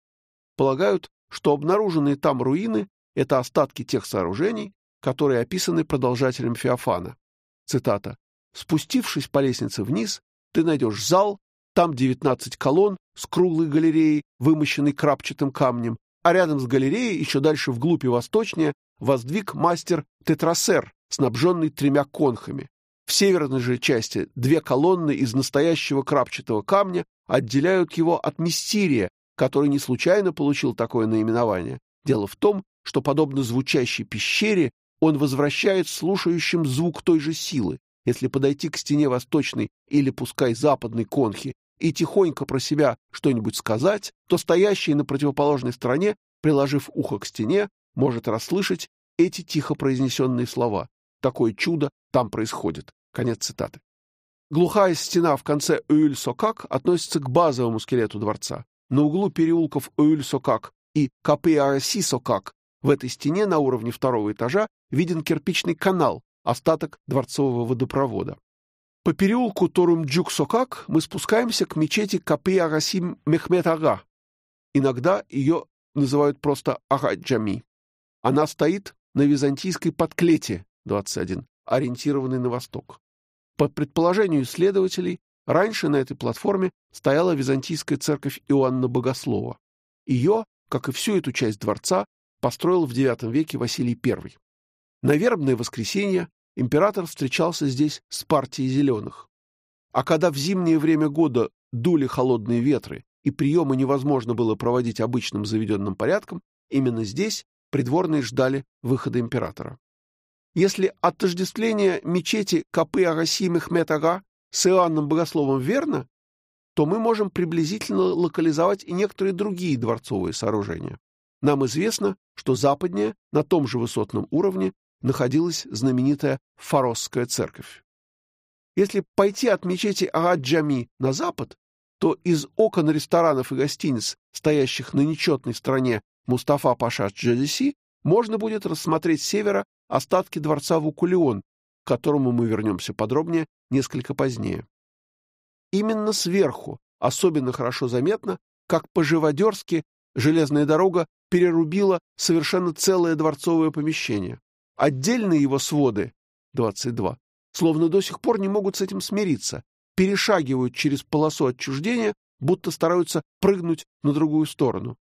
Полагают, что обнаруженные там руины — это остатки тех сооружений, которые описаны продолжателем Феофана. Цитата. «Спустившись по лестнице вниз, ты найдешь зал, там 19 колонн с круглой галереей, вымощенной крапчатым камнем, а рядом с галереей, еще дальше вглубь и восточнее, воздвиг мастер Тетрасер, снабженный тремя конхами. В северной же части две колонны из настоящего крапчатого камня отделяют его от Мистерия, который не случайно получил такое наименование. Дело в том, что, подобно звучащей пещере, он возвращает слушающим звук той же силы. Если подойти к стене восточной или, пускай, западной конхи и тихонько про себя что-нибудь сказать, то стоящий на противоположной стороне, приложив ухо к стене, может расслышать эти тихо произнесенные слова. Такое чудо там происходит. Конец цитаты. Глухая стена в конце Уюль-Сокак относится к базовому скелету дворца. На углу переулков Уюль-Сокак и Капы-Араси-Сокак в этой стене на уровне второго этажа виден кирпичный канал, остаток дворцового водопровода. По переулку Торумджук-Сокак мы спускаемся к мечети Капы Арасим Мехмед Ага. Иногда ее называют просто Ага-Джами. Она стоит на византийской подклете 21, ориентированной на восток. По предположению исследователей, раньше на этой платформе стояла византийская церковь Иоанна Богослова. Ее, как и всю эту часть дворца, построил в IX веке Василий I. На вербное воскресенье император встречался здесь с партией зеленых. А когда в зимнее время года дули холодные ветры и приемы невозможно было проводить обычным заведенным порядком, именно здесь придворные ждали выхода императора. Если отождествление мечети Капы Агаси Мехмед Ага с Иоанном Богословом верно, то мы можем приблизительно локализовать и некоторые другие дворцовые сооружения. Нам известно, что западнее, на том же высотном уровне, находилась знаменитая Фаросская церковь. Если пойти от мечети Аад-Джами на запад, то из окон ресторанов и гостиниц, стоящих на нечетной стороне Мустафа Паша Джадиси, можно будет рассмотреть с севера остатки дворца Вукулеон, к которому мы вернемся подробнее несколько позднее. Именно сверху особенно хорошо заметно, как по-живодерски железная дорога перерубила совершенно целое дворцовое помещение. Отдельные его своды, 22, словно до сих пор не могут с этим смириться, перешагивают через полосу отчуждения, будто стараются прыгнуть на другую сторону.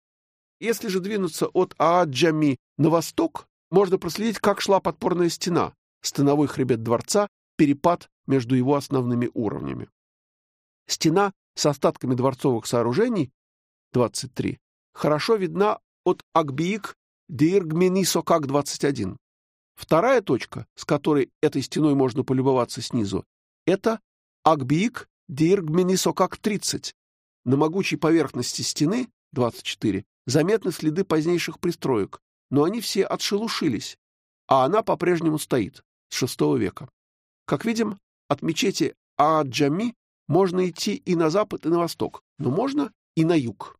Если же двинуться от Ааджами на восток, можно проследить, как шла подпорная стена, стеновой хребет дворца, перепад между его основными уровнями. Стена с остатками дворцовых сооружений, 23, хорошо видна от Акбиик Диргменисокак 21. Вторая точка, с которой этой стеной можно полюбоваться снизу, это Акбиик Диргменисокак 30. На могучей поверхности стены 24 заметны следы позднейших пристроек, но они все отшелушились, а она по-прежнему стоит с VI века. Как видим, от мечети Ааджами можно идти и на запад, и на восток, но можно и на юг.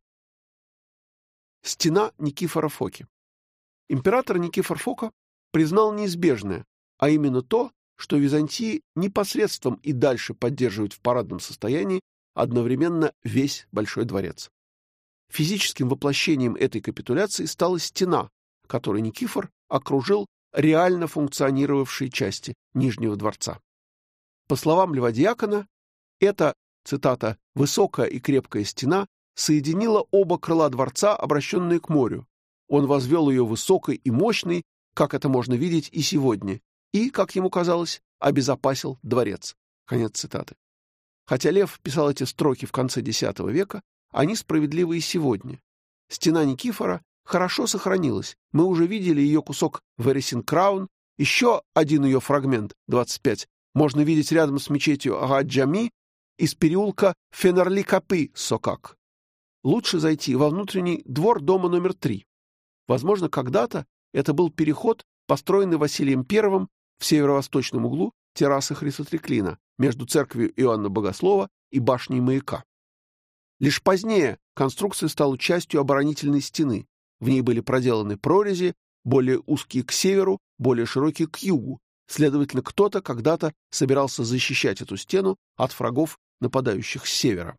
Стена Никифора Фоки. Император Никифор Фока признал неизбежное, а именно то, что Византии непосредством и дальше поддерживать в парадном состоянии одновременно весь Большой дворец. Физическим воплощением этой капитуляции стала стена, которой Никифор окружил реально функционировавшие части Нижнего дворца. По словам Леводиакона, эта, цитата, «высокая и крепкая стена соединила оба крыла дворца, обращенные к морю. Он возвел ее высокой и мощной, как это можно видеть и сегодня, и, как ему казалось, обезопасил дворец. Конец цитаты. Хотя Лев писал эти строки в конце X века, они справедливы и сегодня. Стена Никифора хорошо сохранилась. Мы уже видели ее кусок в Краун, еще один ее фрагмент, 25, можно видеть рядом с мечетью Агаджами из переулка Фенерли-Капы, Сокак. Лучше зайти во внутренний двор дома номер три. Возможно, когда-то это был переход, построенный Василием I в северо-восточном углу террасы Хрисотреклина между церковью Иоанна Богослова и башней маяка. Лишь позднее конструкция стала частью оборонительной стены. В ней были проделаны прорези, более узкие к северу, более широкие к югу. Следовательно, кто-то когда-то собирался защищать эту стену от врагов, нападающих с севера.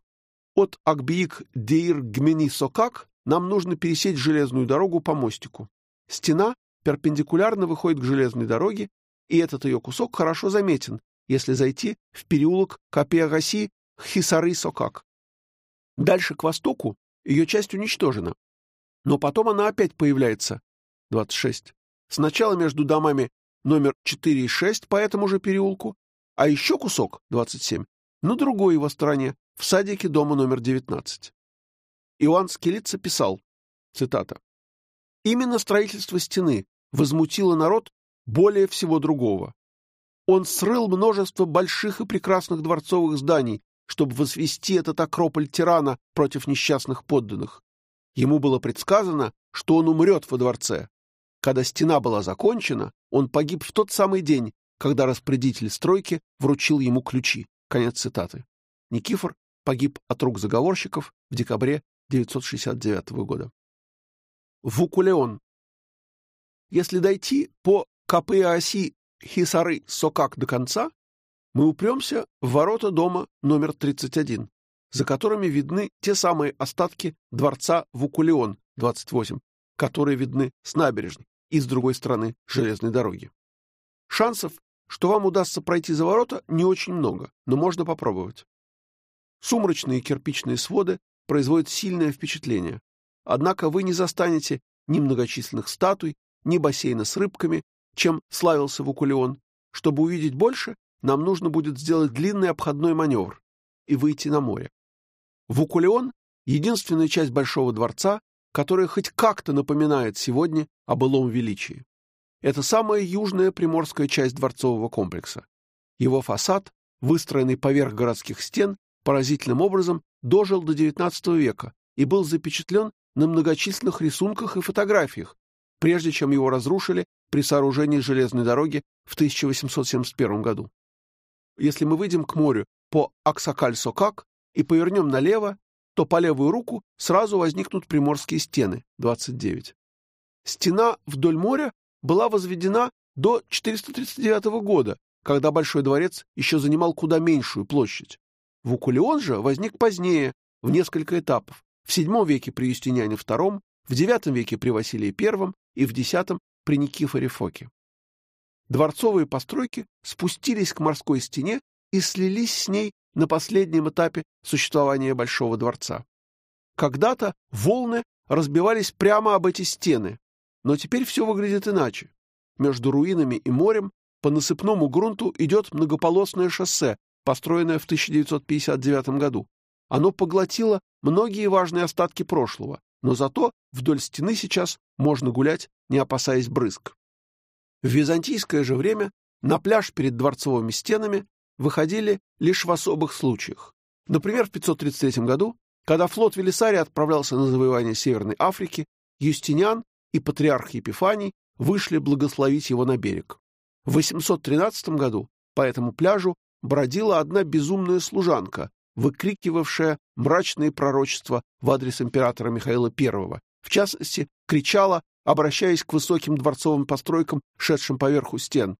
От Акбиик-Дейр-Гмени-Сокак нам нужно пересечь железную дорогу по мостику. Стена перпендикулярно выходит к железной дороге, и этот ее кусок хорошо заметен, если зайти в переулок Капиагаси Хисары-Сокак. Дальше к востоку ее часть уничтожена. Но потом она опять появляется. 26. Сначала между домами номер 4 и 6 по этому же переулку, а еще кусок, 27, на другой его стороне, в садике дома номер 19. Иоанн Скелица писал, цитата, «Именно строительство стены возмутило народ более всего другого. Он срыл множество больших и прекрасных дворцовых зданий, чтобы возвести этот акрополь тирана против несчастных подданных. Ему было предсказано, что он умрет во дворце. Когда стена была закончена, он погиб в тот самый день, когда распорядитель стройки вручил ему ключи. Конец цитаты. Никифор погиб от рук заговорщиков в декабре 969 года. Вукулеон. Если дойти по КПАСи Хисары Сокак до конца, мы упремся в ворота дома номер 31, за которыми видны те самые остатки дворца Вукулеон, 28, которые видны с набережной и с другой стороны железной дороги. Шансов, что вам удастся пройти за ворота, не очень много, но можно попробовать. Сумрачные кирпичные своды производят сильное впечатление, однако вы не застанете ни многочисленных статуй, ни бассейна с рыбками, чем славился Вукулеон. Чтобы увидеть больше, нам нужно будет сделать длинный обходной маневр и выйти на море. Вукулеон — единственная часть Большого дворца, которая хоть как-то напоминает сегодня о былом величии. Это самая южная приморская часть дворцового комплекса. Его фасад, выстроенный поверх городских стен, поразительным образом дожил до XIX века и был запечатлен на многочисленных рисунках и фотографиях, прежде чем его разрушили при сооружении железной дороги в 1871 году. Если мы выйдем к морю по Аксакаль-Сокак и повернем налево, то по левую руку сразу возникнут приморские стены, 29. Стена вдоль моря была возведена до 439 года, когда Большой дворец еще занимал куда меньшую площадь. Вукулеон же возник позднее, в несколько этапов, в VII веке при Юстиниане II, в IX веке при Василии I и в X при Никифоре Фоке дворцовые постройки спустились к морской стене и слились с ней на последнем этапе существования Большого дворца. Когда-то волны разбивались прямо об эти стены, но теперь все выглядит иначе. Между руинами и морем по насыпному грунту идет многополосное шоссе, построенное в 1959 году. Оно поглотило многие важные остатки прошлого, но зато вдоль стены сейчас можно гулять, не опасаясь брызг. В византийское же время на пляж перед дворцовыми стенами выходили лишь в особых случаях. Например, в 533 году, когда флот Велисария отправлялся на завоевание Северной Африки, Юстиниан и патриарх Епифаний вышли благословить его на берег. В 813 году по этому пляжу бродила одна безумная служанка, выкрикивавшая мрачные пророчества в адрес императора Михаила I, в частности, кричала обращаясь к высоким дворцовым постройкам, шедшим поверху стен.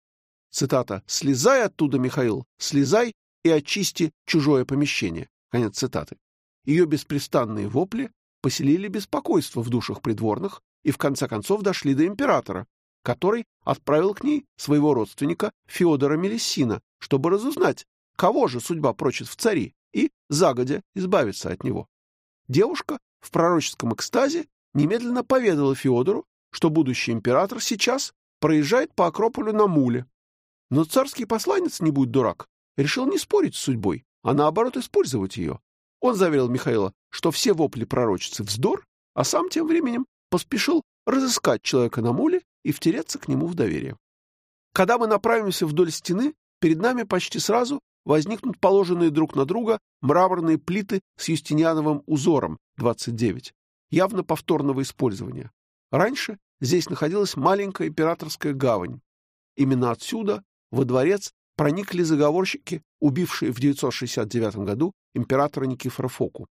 Цитата «Слезай оттуда, Михаил, слезай и очисти чужое помещение». Конец цитаты. Ее беспрестанные вопли поселили беспокойство в душах придворных и в конце концов дошли до императора, который отправил к ней своего родственника Феодора Мелиссина, чтобы разузнать, кого же судьба прочит в цари, и загодя избавиться от него. Девушка в пророческом экстазе немедленно поведала Феодору, что будущий император сейчас проезжает по Акрополю на муле. Но царский посланец, не будь дурак, решил не спорить с судьбой, а наоборот использовать ее. Он заверил Михаила, что все вопли пророчицы вздор, а сам тем временем поспешил разыскать человека на муле и втереться к нему в доверие. Когда мы направимся вдоль стены, перед нами почти сразу возникнут положенные друг на друга мраморные плиты с юстиниановым узором 29, явно повторного использования. Раньше здесь находилась маленькая императорская гавань. Именно отсюда во дворец проникли заговорщики, убившие в 969 году императора Никифора Фоку.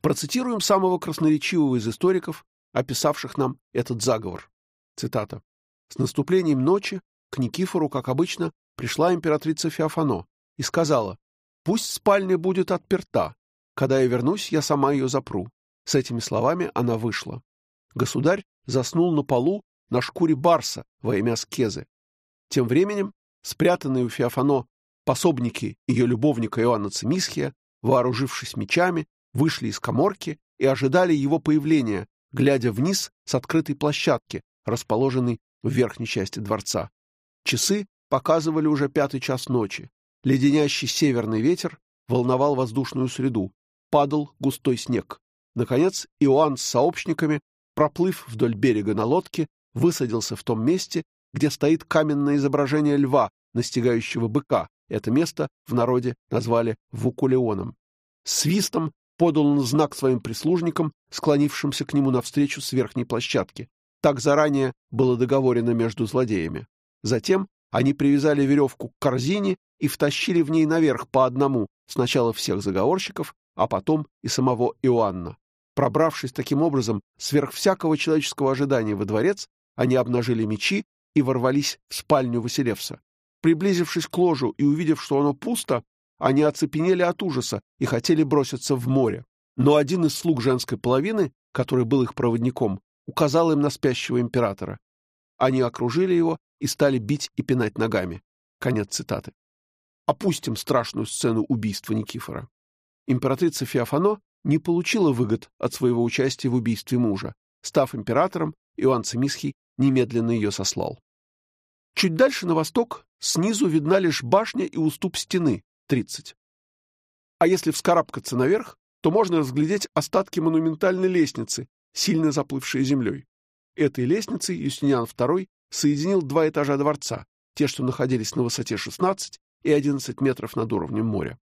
Процитируем самого красноречивого из историков, описавших нам этот заговор. Цитата. «С наступлением ночи к Никифору, как обычно, пришла императрица Феофано и сказала, «Пусть спальня будет отперта. Когда я вернусь, я сама ее запру». С этими словами она вышла. Государь заснул на полу на шкуре барса во имя Аскезы. Тем временем спрятанные у Феофано пособники ее любовника Иоанна Цимисхия, вооружившись мечами, вышли из коморки и ожидали его появления, глядя вниз с открытой площадки, расположенной в верхней части дворца. Часы показывали уже пятый час ночи. Леденящий северный ветер волновал воздушную среду. Падал густой снег. Наконец, Иоанн с сообщниками, проплыв вдоль берега на лодке, высадился в том месте, где стоит каменное изображение льва, настигающего быка. Это место в народе назвали Вукулеоном. Свистом подал он знак своим прислужникам, склонившимся к нему навстречу с верхней площадки. Так заранее было договорено между злодеями. Затем они привязали веревку к корзине и втащили в ней наверх по одному, сначала всех заговорщиков, а потом и самого Иоанна. Пробравшись таким образом сверх всякого человеческого ожидания во дворец, они обнажили мечи и ворвались в спальню Василевса. Приблизившись к ложу и увидев, что оно пусто, они оцепенели от ужаса и хотели броситься в море. Но один из слуг женской половины, который был их проводником, указал им на спящего императора. Они окружили его и стали бить и пинать ногами. Конец цитаты. Опустим страшную сцену убийства Никифора. Императрица Феофано не получила выгод от своего участия в убийстве мужа. Став императором, Иоанн Цимисхий немедленно ее сослал. Чуть дальше на восток снизу видна лишь башня и уступ стены, 30. А если вскарабкаться наверх, то можно разглядеть остатки монументальной лестницы, сильно заплывшие землей. Этой лестницей Юстиниан II соединил два этажа дворца, те, что находились на высоте 16 и 11 метров над уровнем моря.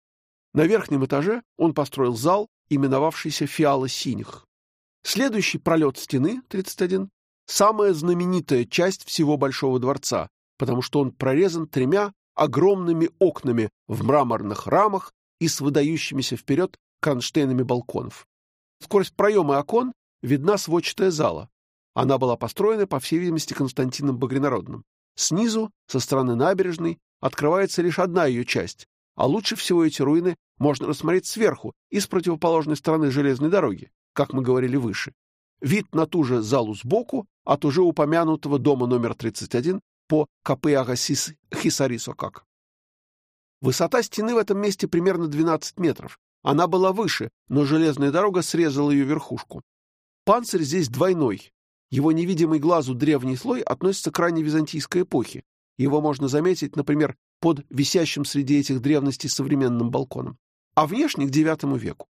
На верхнем этаже он построил зал, именовавшийся «Фиала синих». Следующий пролет стены, 31, самая знаменитая часть всего Большого дворца, потому что он прорезан тремя огромными окнами в мраморных рамах и с выдающимися вперед кронштейнами балконов. Сквозь проемы окон видна сводчатая зала. Она была построена, по всей видимости, Константином Багринародным. Снизу, со стороны набережной, открывается лишь одна ее часть, а лучше всего эти руины можно рассмотреть сверху и с противоположной стороны железной дороги, как мы говорили выше. Вид на ту же залу сбоку от уже упомянутого дома номер 31 по Капыагасис Хисарисокак. Высота стены в этом месте примерно 12 метров. Она была выше, но железная дорога срезала ее верхушку. Панцирь здесь двойной. Его невидимый глазу древний слой относится к ранней византийской эпохе. Его можно заметить, например, под висящим среди этих древностей современным балконом. А внешне к IX веку.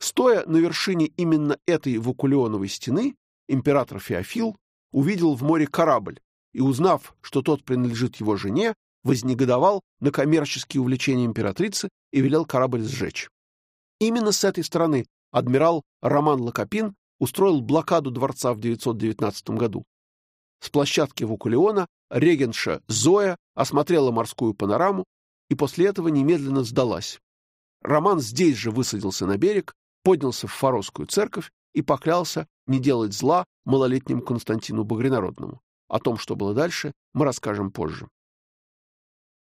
Стоя на вершине именно этой вакулеоновой стены, император Феофил увидел в море корабль и, узнав, что тот принадлежит его жене, вознегодовал на коммерческие увлечения императрицы и велел корабль сжечь. Именно с этой стороны адмирал Роман Лакопин устроил блокаду дворца в 919 году. С площадки Вукулеона регенша Зоя осмотрела морскую панораму и после этого немедленно сдалась. Роман здесь же высадился на берег, поднялся в Форосскую церковь и поклялся не делать зла малолетнему Константину Багринародному. О том, что было дальше, мы расскажем позже.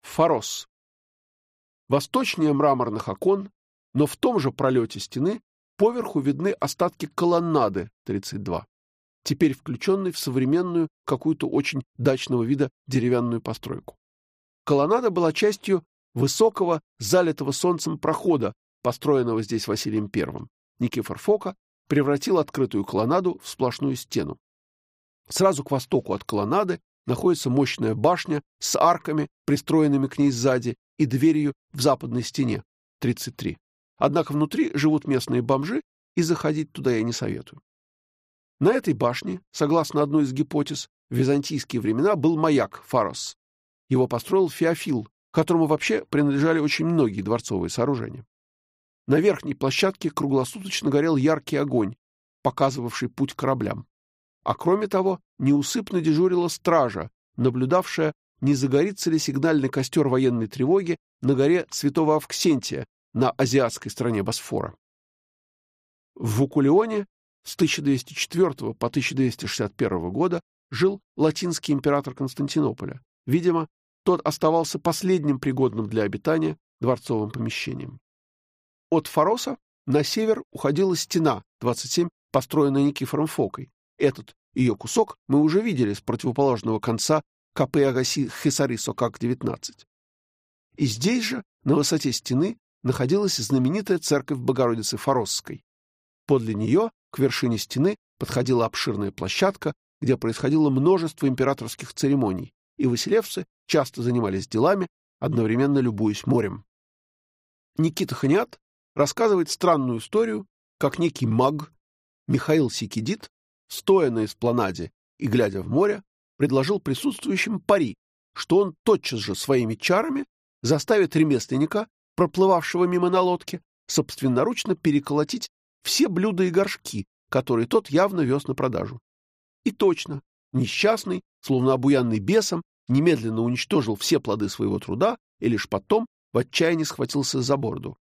Форос. Восточнее мраморных окон, но в том же пролете стены поверху видны остатки колоннады 32, теперь включенной в современную какую-то очень дачного вида деревянную постройку. Колоннада была частью высокого, залитого солнцем прохода, построенного здесь Василием I. Никифор Фока превратил открытую колоннаду в сплошную стену. Сразу к востоку от колоннады находится мощная башня с арками, пристроенными к ней сзади, и дверью в западной стене, 33. Однако внутри живут местные бомжи, и заходить туда я не советую. На этой башне, согласно одной из гипотез, в византийские времена был маяк Фарос. Его построил Феофил, которому вообще принадлежали очень многие дворцовые сооружения. На верхней площадке круглосуточно горел яркий огонь, показывавший путь кораблям. А кроме того, неусыпно дежурила стража, наблюдавшая, не загорится ли сигнальный костер военной тревоги на горе Святого Авксентия на азиатской стороне Босфора. В Вукулеоне с 1204 по 1261 года жил латинский император Константинополя. Видимо, тот оставался последним пригодным для обитания дворцовым помещением. От Фароса на север уходила стена 27, построенная Никифором Фокой. Этот ее кусок мы уже видели с противоположного конца Капеагаси Хесарисо как-19. И здесь же, на высоте стены, находилась знаменитая церковь Богородицы Форосской. Подле нее, к вершине стены, подходила обширная площадка, где происходило множество императорских церемоний, и василевцы часто занимались делами, одновременно любуясь морем. Никита Ханиат рассказывает странную историю, как некий маг Михаил Сикидит, стоя на эспланаде и глядя в море, предложил присутствующим пари, что он тотчас же своими чарами заставит ремесленника, проплывавшего мимо на лодке, собственноручно переколотить все блюда и горшки, которые тот явно вез на продажу. И точно, несчастный, словно обуянный бесом, немедленно уничтожил все плоды своего труда и лишь потом в отчаянии схватился за бороду.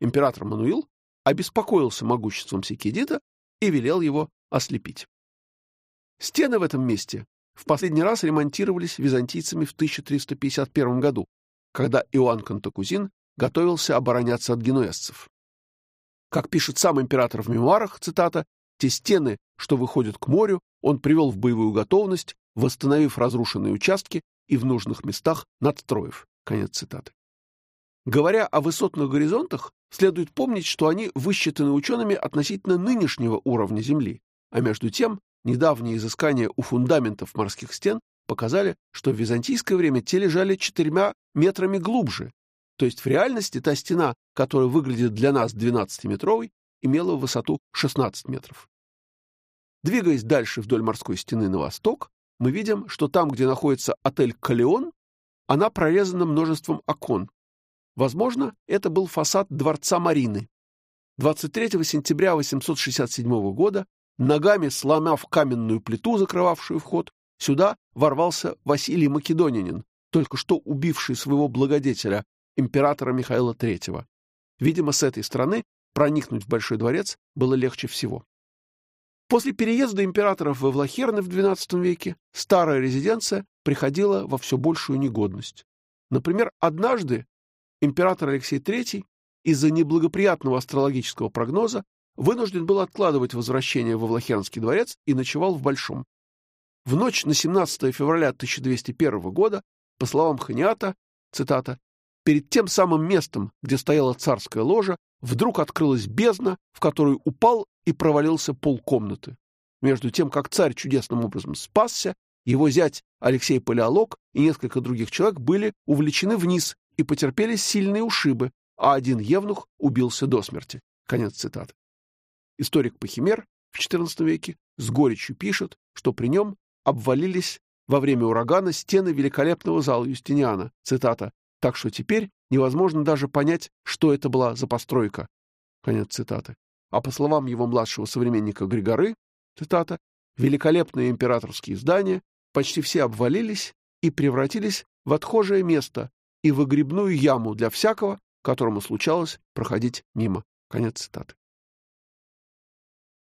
Император Мануил обеспокоился могуществом Секидита и велел его ослепить. Стены в этом месте в последний раз ремонтировались византийцами в 1351 году, когда Иоанн Кантакузин готовился обороняться от генуэзцев. Как пишет сам император в мемуарах, цитата, «те стены, что выходят к морю, он привел в боевую готовность, восстановив разрушенные участки и в нужных местах надстроив». Конец цитаты. Говоря о высотных горизонтах, следует помнить, что они высчитаны учеными относительно нынешнего уровня Земли, а между тем недавние изыскания у фундаментов морских стен показали, что в византийское время те лежали четырьмя метрами глубже, то есть в реальности та стена, которая выглядит для нас 12-метровой, имела высоту 16 метров. Двигаясь дальше вдоль морской стены на восток, мы видим, что там, где находится отель «Калеон», она прорезана множеством окон. Возможно, это был фасад дворца Марины. 23 сентября 867 года, ногами сломав каменную плиту, закрывавшую вход, сюда ворвался Василий Македонянин, только что убивший своего благодетеля императора Михаила III. Видимо, с этой стороны проникнуть в Большой дворец было легче всего. После переезда императоров во Влахерны в XII веке старая резиденция приходила во все большую негодность. Например, однажды император Алексей III из-за неблагоприятного астрологического прогноза вынужден был откладывать возвращение во Влахернский дворец и ночевал в Большом. В ночь на 17 февраля 1201 года, по словам Ханиата, цитата, Перед тем самым местом, где стояла царская ложа, вдруг открылась бездна, в которую упал и провалился полкомнаты. Между тем, как царь чудесным образом спасся, его зять Алексей Палеолог и несколько других человек были увлечены вниз и потерпели сильные ушибы, а один евнух убился до смерти. Конец цитаты. Историк Пахимер в XIV веке с горечью пишет, что при нем обвалились во время урагана стены великолепного зала Юстиниана, цитата, так что теперь невозможно даже понять, что это была за постройка. Конец цитаты. А по словам его младшего современника Григоры, цитата, великолепные императорские здания почти все обвалились и превратились в отхожее место и выгребную яму для всякого, которому случалось проходить мимо. Конец цитаты.